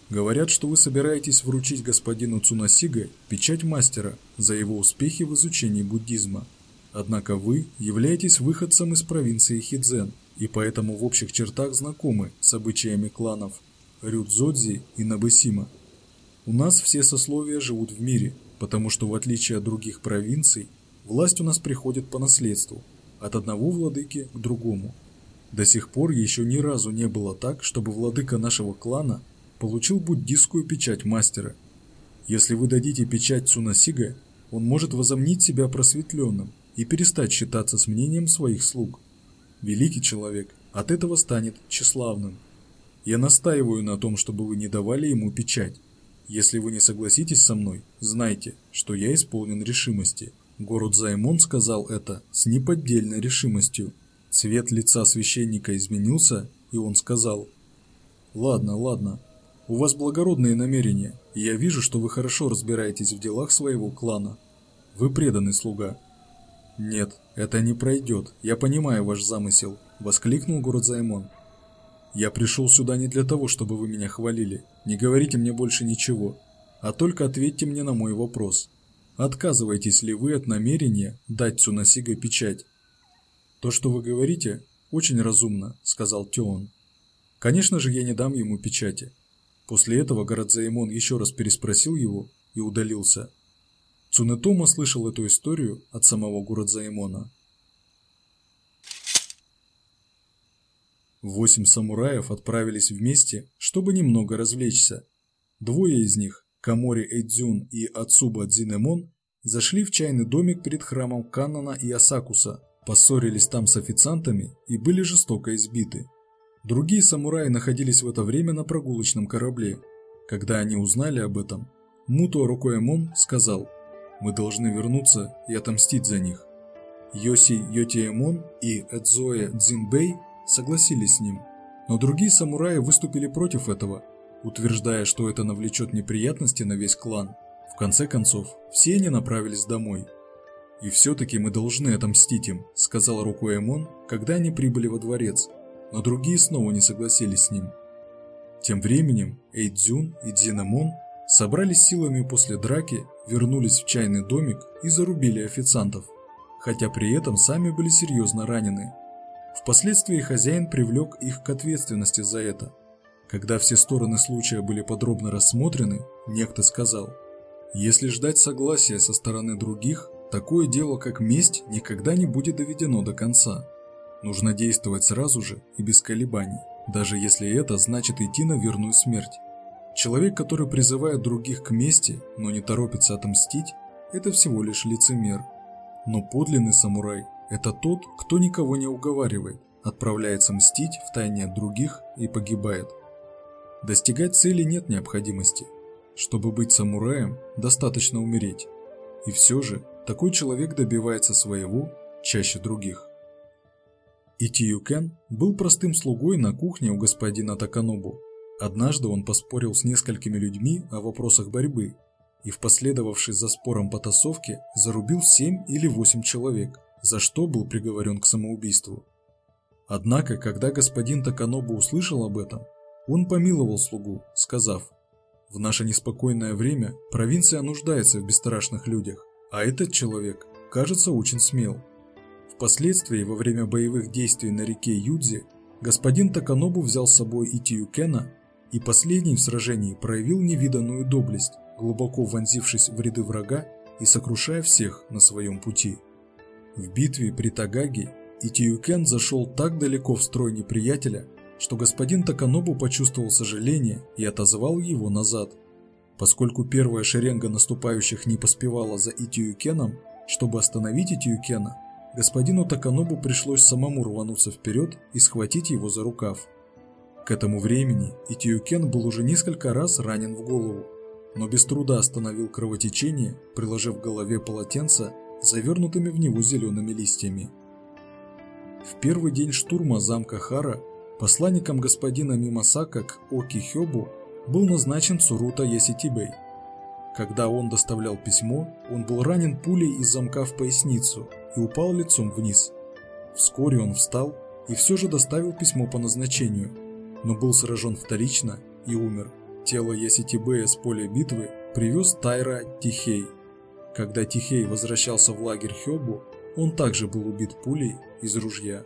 «Говорят, что вы собираетесь вручить господину Цунасига печать мастера за его успехи в изучении буддизма. Однако вы являетесь выходцем из провинции Хидзен, и поэтому в общих чертах знакомы с обычаями кланов – Рюдзодзи и Набысима. У нас все сословия живут в мире, потому что в отличие от других провинций, власть у нас приходит по наследству, от одного владыки к другому. До сих пор еще ни разу не было так, чтобы владыка нашего клана получил буддистскую печать мастера. Если вы дадите печать Цунасига, он может возомнить себя просветленным и перестать считаться с мнением своих слуг. Великий человек от этого станет тщеславным. Я настаиваю на том, чтобы вы не давали ему печать. Если вы не согласитесь со мной, знайте, что я исполнен решимости. Город Займон сказал это с неподдельной решимостью. Цвет лица священника изменился, и он сказал, «Ладно, ладно, у вас благородные намерения, и я вижу, что вы хорошо разбираетесь в делах своего клана. Вы преданный слуга». «Нет, это не пройдет, я понимаю ваш замысел», — воскликнул город Займон. Я пришел сюда не для того, чтобы вы меня хвалили. Не говорите мне больше ничего, а только ответьте мне на мой вопрос. Отказываетесь ли вы от намерения дать Цунасига печать? То, что вы говорите, очень разумно, сказал Тёон. Конечно же, я не дам ему печати. После этого Городзаимон еще раз переспросил его и удалился. Цунетома слышал эту историю от самого Городзаимона. Восемь самураев отправились вместе, чтобы немного развлечься. Двое из них, Камори Эдзюн и Ацуба Дзинемон, зашли в чайный домик перед храмом Каннана и Асакуса, поссорились там с официантами и были жестоко избиты. Другие самураи находились в это время на прогулочном корабле. Когда они узнали об этом, Муто Рокоэмон сказал, «Мы должны вернуться и отомстить за них». Йоси Йотиэмон и Эдзоэ Дзинбэй согласились с ним, но другие самураи выступили против этого, утверждая, что это навлечет неприятности на весь клан. Конце концов, все они направились домой. «И все-таки мы должны отомстить им», — сказал Рукуэмон, когда они прибыли во дворец, но другие снова не согласились с ним. Тем временем Эйдзюн и Дзинамон собрались силами после драки, вернулись в чайный домик и зарубили официантов, хотя при этом сами были серьезно ранены. Впоследствии хозяин привлек их к ответственности за это. Когда все стороны случая были подробно рассмотрены, некто сказал, «Если ждать согласия со стороны других, такое дело, как месть, никогда не будет доведено до конца. Нужно действовать сразу же и без колебаний, даже если это значит идти на верную смерть. Человек, который призывает других к мести, но не торопится отомстить, это всего лишь лицемер. Но подлинный самурай это тот, кто никого не уговаривает, отправляется мстить в тайне от других и погибает. Достигать цели нет необходимости. Чтобы быть самураем, достаточно умереть. И все же, такой человек добивается своего чаще других. Итиюкен был простым слугой на кухне у господина Таканобу. Однажды он поспорил с несколькими людьми о вопросах борьбы и в последовавшей за спором потасовке зарубил 7 или 8 человек – за что был приговорен к самоубийству. Однако, когда господин Таканобу услышал об этом, он помиловал слугу, сказав, «В наше неспокойное время провинция нуждается в бесстрашных людях, а этот человек, кажется, очень смел». Впоследствии, во время боевых действий на реке Юдзи, господин Таканобу взял с собой Итиюкена, и последний в сражении проявил невиданную доблесть, глубоко вонзившись в ряды врага и сокрушая всех на своем пути. В битве при Тагаге Итиюкен зашел так далеко в строй неприятеля, что господин Таканобу почувствовал сожаление и отозвал его назад. Поскольку первая шеренга наступающих не поспевала за Итиюкеном, чтобы остановить Итиюкена, господину Таканобу пришлось самому рвануться вперед и схватить его за рукав. К этому времени Итиюкен был уже несколько раз ранен в голову, но без труда остановил кровотечение, приложив к голове полотенце завернутыми в него зелеными листьями. В первый день штурма замка Хара посланником господина Мимасака к Оки Хёбу был назначен Цурута Яситибей. Когда он доставлял письмо, он был ранен пулей из замка в поясницу и упал лицом вниз. Вскоре он встал и все же доставил письмо по назначению, но был сражен вторично и умер. Тело Яситибея с поля битвы привез Тайра Тихей. Когда Тихей возвращался в лагерь Хёбу, он также был убит пулей из ружья.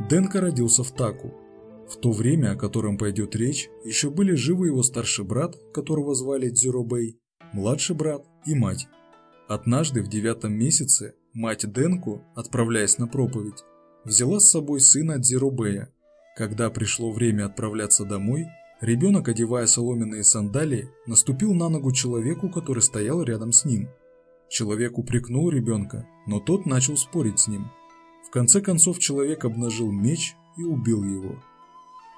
Денка родился в Таку. В то время, о котором пойдет речь, еще были живы его старший брат, которого звали Дзюробей, младший брат и мать. Однажды в девятом месяце мать Денку, отправляясь на проповедь, взяла с собой сына Дзюробея. Когда пришло время отправляться домой, ребенок, одевая соломенные сандалии, наступил на ногу человеку, который стоял рядом с ним. Человек упрекнул ребенка, но тот начал спорить с ним – конце концов человек обнажил меч и убил его.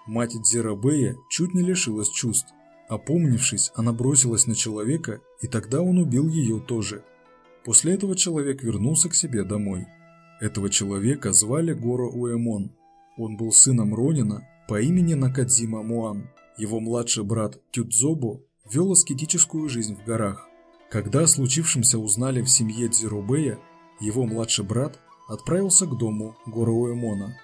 Мать Дзерабея чуть не лишилась чувств. Опомнившись, она бросилась на человека, и тогда он убил ее тоже. После этого человек вернулся к себе домой. Этого человека звали Гора Уэмон. Он был сыном Ронина по имени Накадзима Муан. Его младший брат Тюдзобо вел аскетическую жизнь в горах. Когда о случившемся узнали в семье Дзирубея, его младший брат отправился к дому Горуэмона.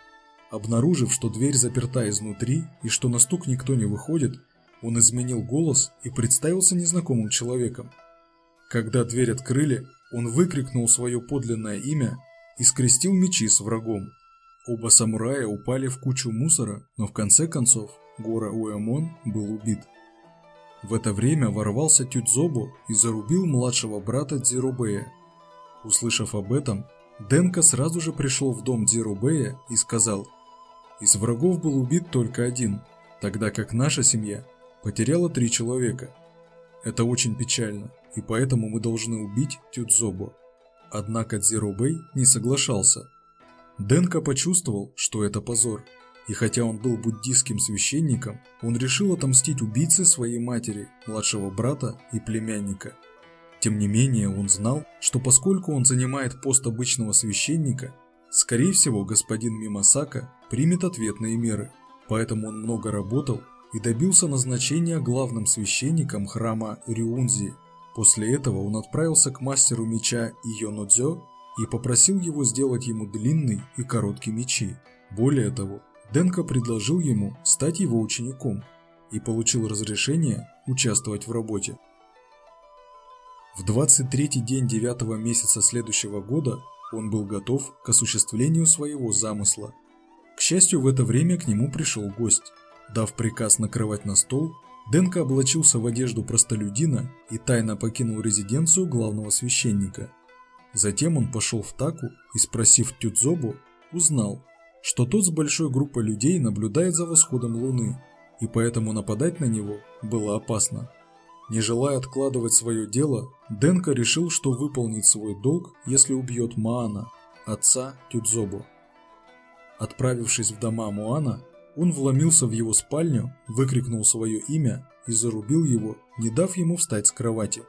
Обнаружив, что дверь заперта изнутри и что на стук никто не выходит, он изменил голос и представился незнакомым человеком. Когда дверь открыли, он выкрикнул свое подлинное имя и скрестил мечи с врагом. Оба самурая упали в кучу мусора, но в конце концов Гора Уэмон был убит. В это время ворвался Тюдзобу и зарубил младшего брата Дзирубея. Услышав об этом, Денка сразу же пришел в дом Дзирубея и сказал, «Из врагов был убит только один, тогда как наша семья потеряла три человека. Это очень печально, и поэтому мы должны убить Тюдзобо». Однако Дзирубей не соглашался. Денка почувствовал, что это позор, и хотя он был буддийским священником, он решил отомстить убийце своей матери, младшего брата и племянника – тем не менее, он знал, что поскольку он занимает пост обычного священника, скорее всего, господин Мимасака примет ответные меры. Поэтому он много работал и добился назначения главным священником храма Рюунзи. После этого он отправился к мастеру меча Ионодзё и попросил его сделать ему длинный и короткий мечи. Более того, Денка предложил ему стать его учеником и получил разрешение участвовать в работе. В 23-й день девятого месяца следующего года он был готов к осуществлению своего замысла. К счастью, в это время к нему пришел гость. Дав приказ накрывать на стол, Денка облачился в одежду простолюдина и тайно покинул резиденцию главного священника. Затем он пошел в Таку и, спросив Тюдзобу, узнал, что тот с большой группой людей наблюдает за восходом луны, и поэтому нападать на него было опасно. Не желая откладывать свое дело, Денка решил, что выполнит свой долг, если убьет Маана, отца Тюдзобу. Отправившись в дома Муана, он вломился в его спальню, выкрикнул свое имя и зарубил его, не дав ему встать с кровати.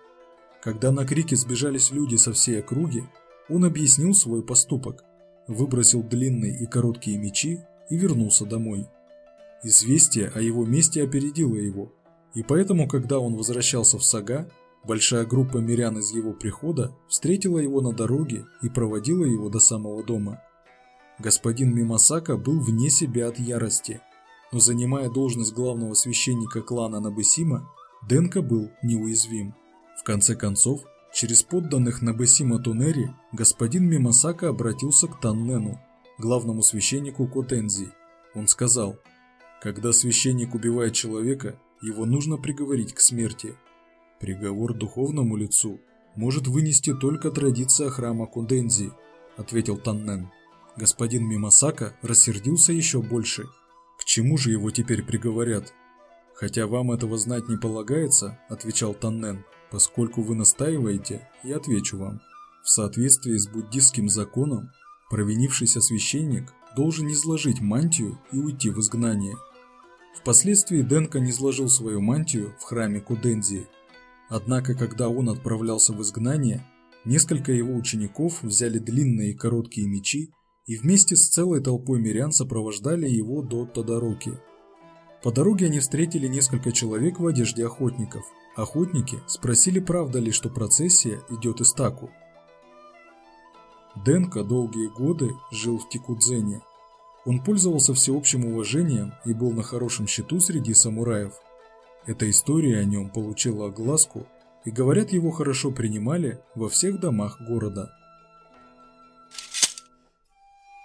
Когда на крики сбежались люди со всей округи, он объяснил свой поступок, выбросил длинные и короткие мечи и вернулся домой. Известие о его месте опередило его – и поэтому, когда он возвращался в Сага, Большая группа мирян из его прихода встретила его на дороге и проводила его до самого дома. Господин Мимасака был вне себя от ярости, но занимая должность главного священника клана Набысима, Денка был неуязвим. В конце концов, через подданных Набысима Тунери, господин Мимасака обратился к Таннену, главному священнику Котензи. Он сказал, когда священник убивает человека, его нужно приговорить к смерти. Приговор духовному лицу может вынести только традиция храма Кундензи, ответил Таннен. Господин Мимасака рассердился еще больше. К чему же его теперь приговорят? Хотя вам этого знать не полагается, отвечал Таннен, поскольку вы настаиваете, я отвечу вам. В соответствии с буддистским законом, провинившийся священник должен изложить мантию и уйти в изгнание. Впоследствии Денка не изложил свою мантию в храме Кудензи. Однако, когда он отправлялся в изгнание, несколько его учеников взяли длинные и короткие мечи и вместе с целой толпой мирян сопровождали его до Тодороки. По дороге они встретили несколько человек в одежде охотников. Охотники спросили, правда ли, что процессия идет из Таку. Денка долгие годы жил в Тикудзене. Он пользовался всеобщим уважением и был на хорошем счету среди самураев. Эта история о нем получила огласку, и, говорят, его хорошо принимали во всех домах города.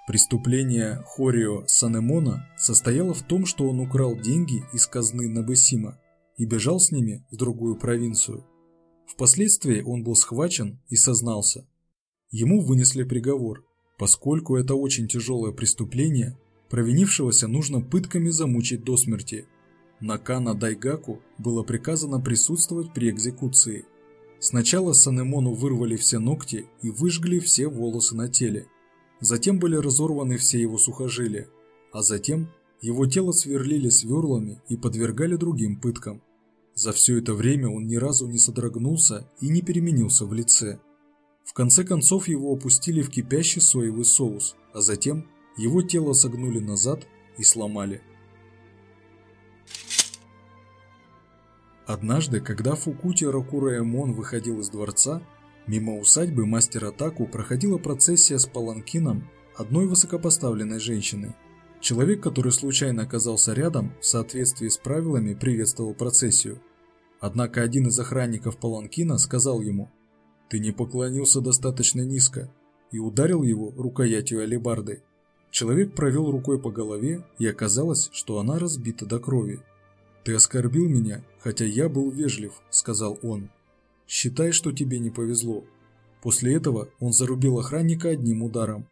Преступление Хорио Санемона состояло в том, что он украл деньги из казны Набысима и бежал с ними в другую провинцию. Впоследствии он был схвачен и сознался. Ему вынесли приговор, поскольку это очень тяжелое преступление, провинившегося нужно пытками замучить до смерти. Накана Дайгаку было приказано присутствовать при экзекуции. Сначала Санемону вырвали все ногти и выжгли все волосы на теле – Затем были разорваны все его сухожилия, а затем его тело сверлили сверлами и подвергали другим пыткам. За все это время он ни разу не содрогнулся и не переменился в лице. В конце концов его опустили в кипящий соевый соус, а затем его тело согнули назад и сломали. Однажды, когда Фукути Ракураэмон выходил из дворца, Мимо усадьбы мастера Таку проходила процессия с паланкином одной высокопоставленной женщины. Человек, который случайно оказался рядом, в соответствии с правилами приветствовал процессию. Однако один из охранников паланкина сказал ему «Ты не поклонился достаточно низко» и ударил его рукоятью алебарды. Человек провел рукой по голове, и оказалось, что она разбита до крови. «Ты оскорбил меня, хотя я был вежлив», — сказал он. Считай, что тебе не повезло. После этого он зарубил охранника одним ударом.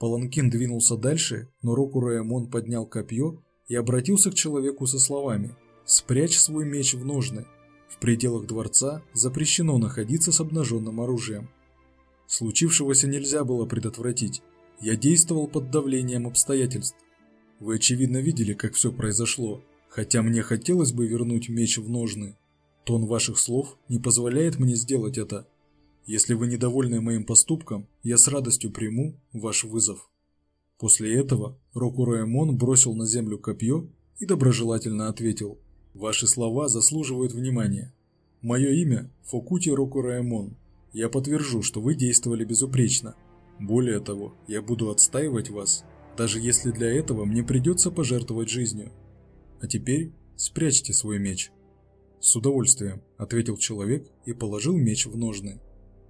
Паланкин двинулся дальше, но Року Раэмон поднял копье и обратился к человеку со словами «Спрячь свой меч в ножны. В пределах дворца запрещено находиться с обнаженным оружием». Случившегося нельзя было предотвратить. Я действовал под давлением обстоятельств. Вы очевидно видели, как все произошло, хотя мне хотелось бы вернуть меч в ножны. Тон ваших слов не позволяет мне сделать это. Если вы недовольны моим поступком, я с радостью приму ваш вызов. После этого Рокураэмон бросил на землю копье и доброжелательно ответил. Ваши слова заслуживают внимания. Мое имя Фокути Рокураэмон. Я подтвержу, что вы действовали безупречно. Более того, я буду отстаивать вас, даже если для этого мне придется пожертвовать жизнью. А теперь спрячьте свой меч. «С удовольствием», – ответил человек и положил меч в ножны.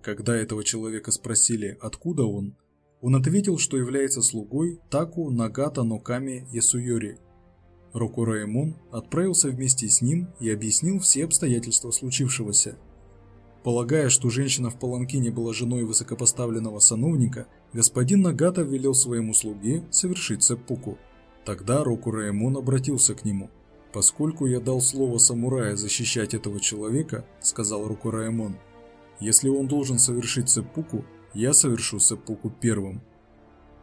Когда этого человека спросили, откуда он, он ответил, что является слугой Таку Нагата Ноками Ясуйори. Року Раэмон отправился вместе с ним и объяснил все обстоятельства случившегося. Полагая, что женщина в Паланкине была женой высокопоставленного сановника, господин Нагата велел своему слуге совершить сеппуку. Тогда Року Раэмон обратился к нему – «Поскольку я дал слово самурая защищать этого человека», — сказал Рукураэмон, — «если он должен совершить сеппуку, я совершу сеппуку первым».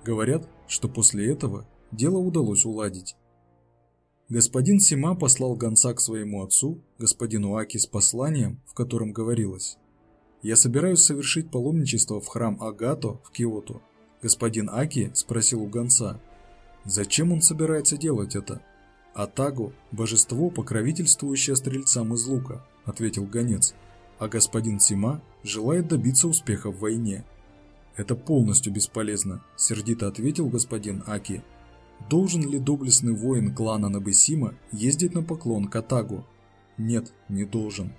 Говорят, что после этого дело удалось уладить. Господин Сима послал гонца к своему отцу, господину Аки, с посланием, в котором говорилось «Я собираюсь совершить паломничество в храм Агато в Киото». Господин Аки спросил у гонца, зачем он собирается делать это? «Атагу – божество, покровительствующее стрельцам из лука», – ответил гонец. а господин Сима желает добиться успеха в войне. Это полностью бесполезно, сердито ответил господин Аки. Должен ли доблестный воин клана Набысима ездить на поклон к Атагу? Нет, не должен.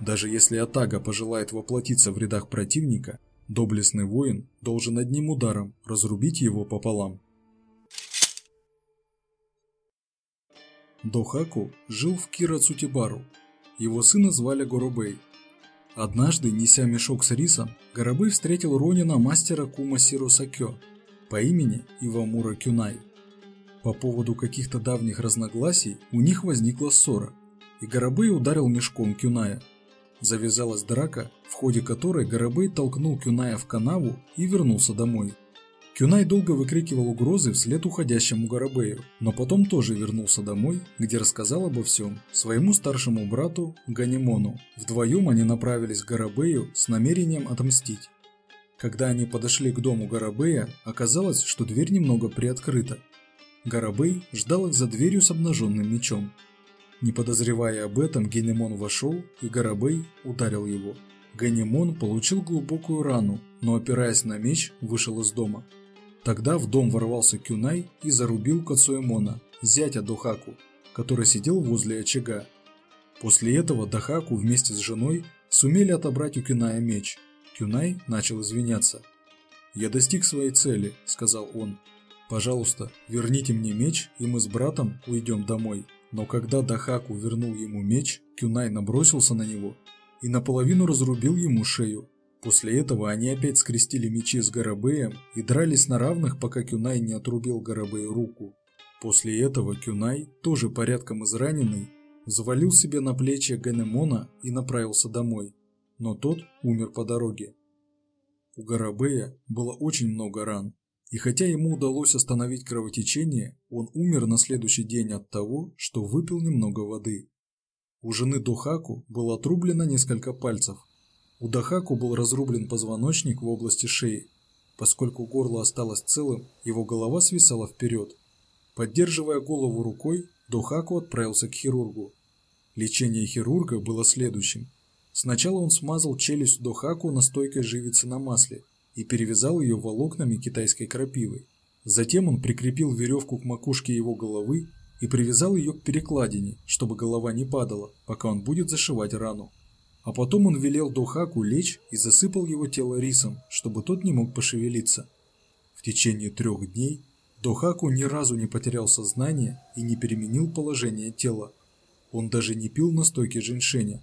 Даже если Атага пожелает воплотиться в рядах противника, доблестный воин должен одним ударом разрубить его пополам. Дохаку жил в Кира-Цутибару. Его сына звали Горобей. Однажды, неся мешок с рисом, Горобей встретил Ронина мастера Кума Сакё по имени Ивамура Кюнай. По поводу каких-то давних разногласий у них возникла ссора, и Горобей ударил мешком Кюная. Завязалась драка, в ходе которой Горобей толкнул Кюная в канаву и вернулся домой. Кюнай долго выкрикивал угрозы вслед уходящему Горобею, но потом тоже вернулся домой, где рассказал обо всем своему старшему брату Ганимону. Вдвоем они направились к Горобею с намерением отомстить. Когда они подошли к дому Горобея, оказалось, что дверь немного приоткрыта. Горобей ждал их за дверью с обнаженным мечом. Не подозревая об этом, Генемон вошел, и Горобей ударил его. Ганимон получил глубокую рану, но опираясь на меч, вышел из дома. Тогда в дом ворвался Кюнай и зарубил Кацуэмона, зятя Дохаку, который сидел возле очага. После этого Дахаку вместе с женой сумели отобрать у Кюная меч. Кюнай начал извиняться. «Я достиг своей цели», – сказал он. «Пожалуйста, верните мне меч, и мы с братом уйдем домой». Но когда Дахаку вернул ему меч, Кюнай набросился на него и наполовину разрубил ему шею, После этого они опять скрестили мечи с Гарабеем и дрались на равных, пока Кюнай не отрубил Гарабею руку. После этого Кюнай, тоже порядком израненный, завалил себе на плечи Ганемона и направился домой, но тот умер по дороге. У Гарабея было очень много ран, и хотя ему удалось остановить кровотечение, он умер на следующий день от того, что выпил немного воды. У жены Духаку было отрублено несколько пальцев, у Дахаку был разрублен позвоночник в области шеи. Поскольку горло осталось целым, его голова свисала вперед. Поддерживая голову рукой, Дохаку отправился к хирургу. Лечение хирурга было следующим. Сначала он смазал челюсть Дохаку настойкой живицы на масле и перевязал ее волокнами китайской крапивы. Затем он прикрепил веревку к макушке его головы и привязал ее к перекладине, чтобы голова не падала, пока он будет зашивать рану. А потом он велел Дохаку лечь и засыпал его тело рисом, чтобы тот не мог пошевелиться. В течение трех дней Дохаку ни разу не потерял сознание и не переменил положение тела. Он даже не пил настойки женьшеня.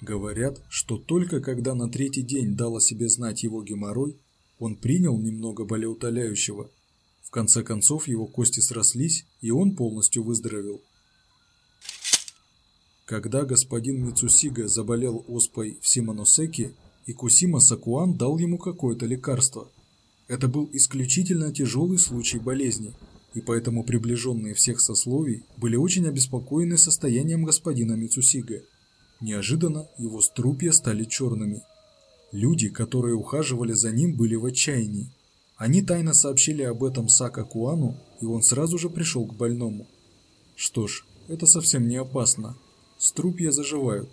Говорят, что только когда на третий день дал о себе знать его геморрой, он принял немного болеутоляющего. В конце концов его кости срослись, и он полностью выздоровел. Когда господин Мицусига заболел оспой в Симоносеке, Икусима Сакуан дал ему какое-то лекарство. Это был исключительно тяжелый случай болезни, и поэтому приближенные всех сословий были очень обеспокоены состоянием господина Мицусига. Неожиданно его струпья стали черными. Люди, которые ухаживали за ним, были в отчаянии. Они тайно сообщили об этом Сака Куану, и он сразу же пришел к больному. Что ж, это совсем не опасно. Струпья заживают.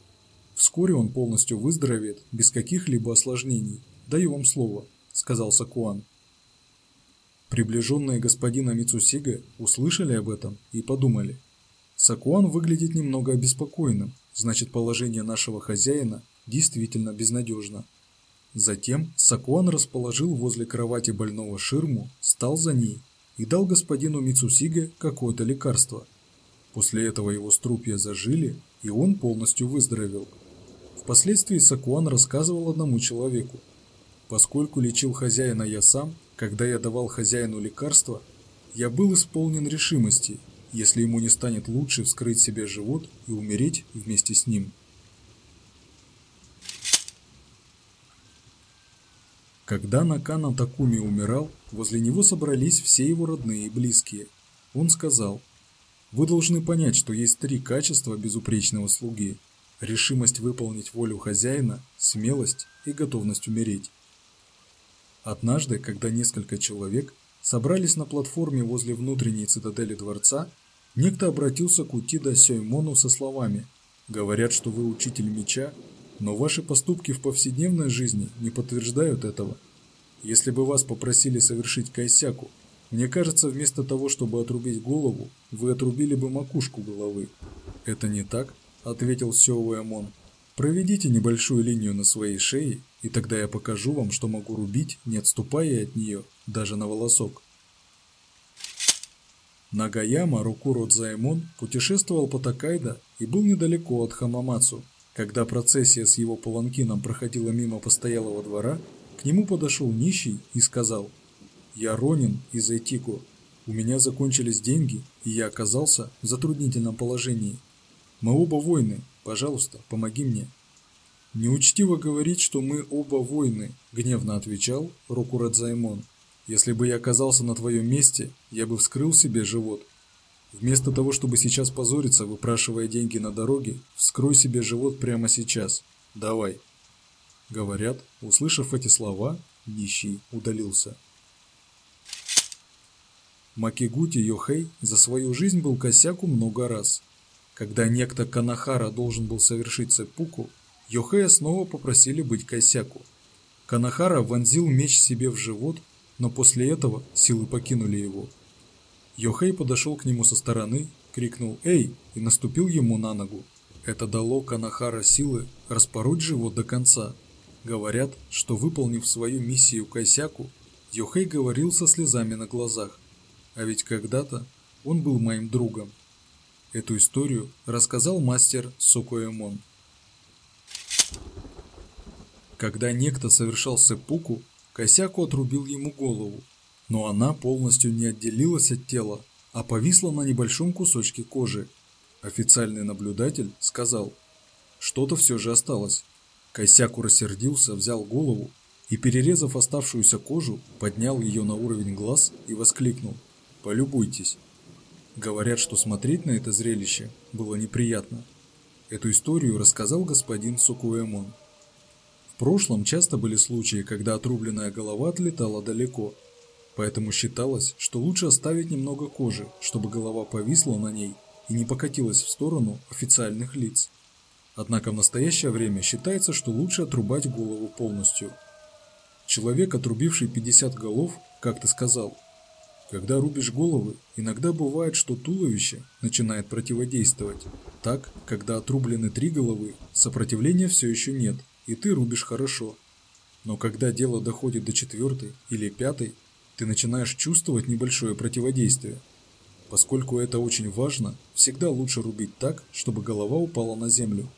Вскоре он полностью выздоровеет, без каких-либо осложнений. Даю вам слово, сказал Сакуан. Приближенные господина Мицусига услышали об этом и подумали. Сакуан выглядит немного обеспокоенным, значит положение нашего хозяина действительно безнадежно. Затем Сакуан расположил возле кровати больного ширму, стал за ней и дал господину Мицусиге какое-то лекарство. После этого его струпья зажили, и он полностью выздоровел. Впоследствии Сакуан рассказывал одному человеку. Поскольку лечил хозяина я сам, когда я давал хозяину лекарства, я был исполнен решимости, если ему не станет лучше вскрыть себе живот и умереть вместе с ним. Когда Накана Такуми умирал, возле него собрались все его родные и близкие. Он сказал – вы должны понять, что есть три качества безупречного слуги. Решимость выполнить волю хозяина, смелость и готовность умереть. Однажды, когда несколько человек собрались на платформе возле внутренней цитадели дворца, некто обратился к Утида Сёймону со словами «Говорят, что вы учитель меча, Но ваши поступки в повседневной жизни не подтверждают этого. Если бы вас попросили совершить кайсяку, мне кажется, вместо того, чтобы отрубить голову, вы отрубили бы макушку головы. Это не так, ответил Сёуэмон. Проведите небольшую линию на своей шее, и тогда я покажу вам, что могу рубить, не отступая от нее, даже на волосок. Нагаяма Рукуро Дзаймон путешествовал по Такайда и был недалеко от Хамамацу. Когда процессия с его паланкином проходила мимо постоялого двора, к нему подошел нищий и сказал «Я Ронин из Айтико. У меня закончились деньги, и я оказался в затруднительном положении. Мы оба воины, пожалуйста, помоги мне». «Неучтиво говорить, что мы оба воины», – гневно отвечал Рокурадзаймон. «Если бы я оказался на твоем месте, я бы вскрыл себе живот. Вместо того, чтобы сейчас позориться, выпрашивая деньги на дороге, вскрой себе живот прямо сейчас. Давай». Говорят, услышав эти слова, нищий удалился. Макигути Йохей за свою жизнь был косяку много раз. Когда некто Канахара должен был совершить сеппуку, Йохея снова попросили быть косяку. Канахара вонзил меч себе в живот, но после этого силы покинули его. Йохей подошел к нему со стороны, крикнул «Эй!» и наступил ему на ногу. Это дало Канахара силы распороть живот до конца. Говорят, что выполнив свою миссию косяку, Йохей говорил со слезами на глазах. А ведь когда-то он был моим другом. Эту историю рассказал мастер Сокоэмон. Когда некто совершал сеппуку, Косяку отрубил ему голову, но она полностью не отделилась от тела, а повисла на небольшом кусочке кожи. Официальный наблюдатель сказал, что-то все же осталось. Косяку рассердился, взял голову и, перерезав оставшуюся кожу, поднял ее на уровень глаз и воскликнул «Полюбуйтесь». Говорят, что смотреть на это зрелище было неприятно. Эту историю рассказал господин Сукуэмон. В прошлом часто были случаи, когда отрубленная голова отлетала далеко, поэтому считалось, что лучше оставить немного кожи, чтобы голова повисла на ней и не покатилась в сторону официальных лиц. Однако в настоящее время считается, что лучше отрубать голову полностью. Человек, отрубивший 50 голов, как-то сказал, когда рубишь головы, иногда бывает, что туловище начинает противодействовать. Так, когда отрублены три головы, сопротивления все еще нет – и ты рубишь хорошо. Но когда дело доходит до четвертой или пятой, ты начинаешь чувствовать небольшое противодействие. Поскольку это очень важно, всегда лучше рубить так, чтобы голова упала на землю.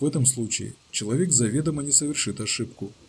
В этом случае человек заведомо не совершит ошибку –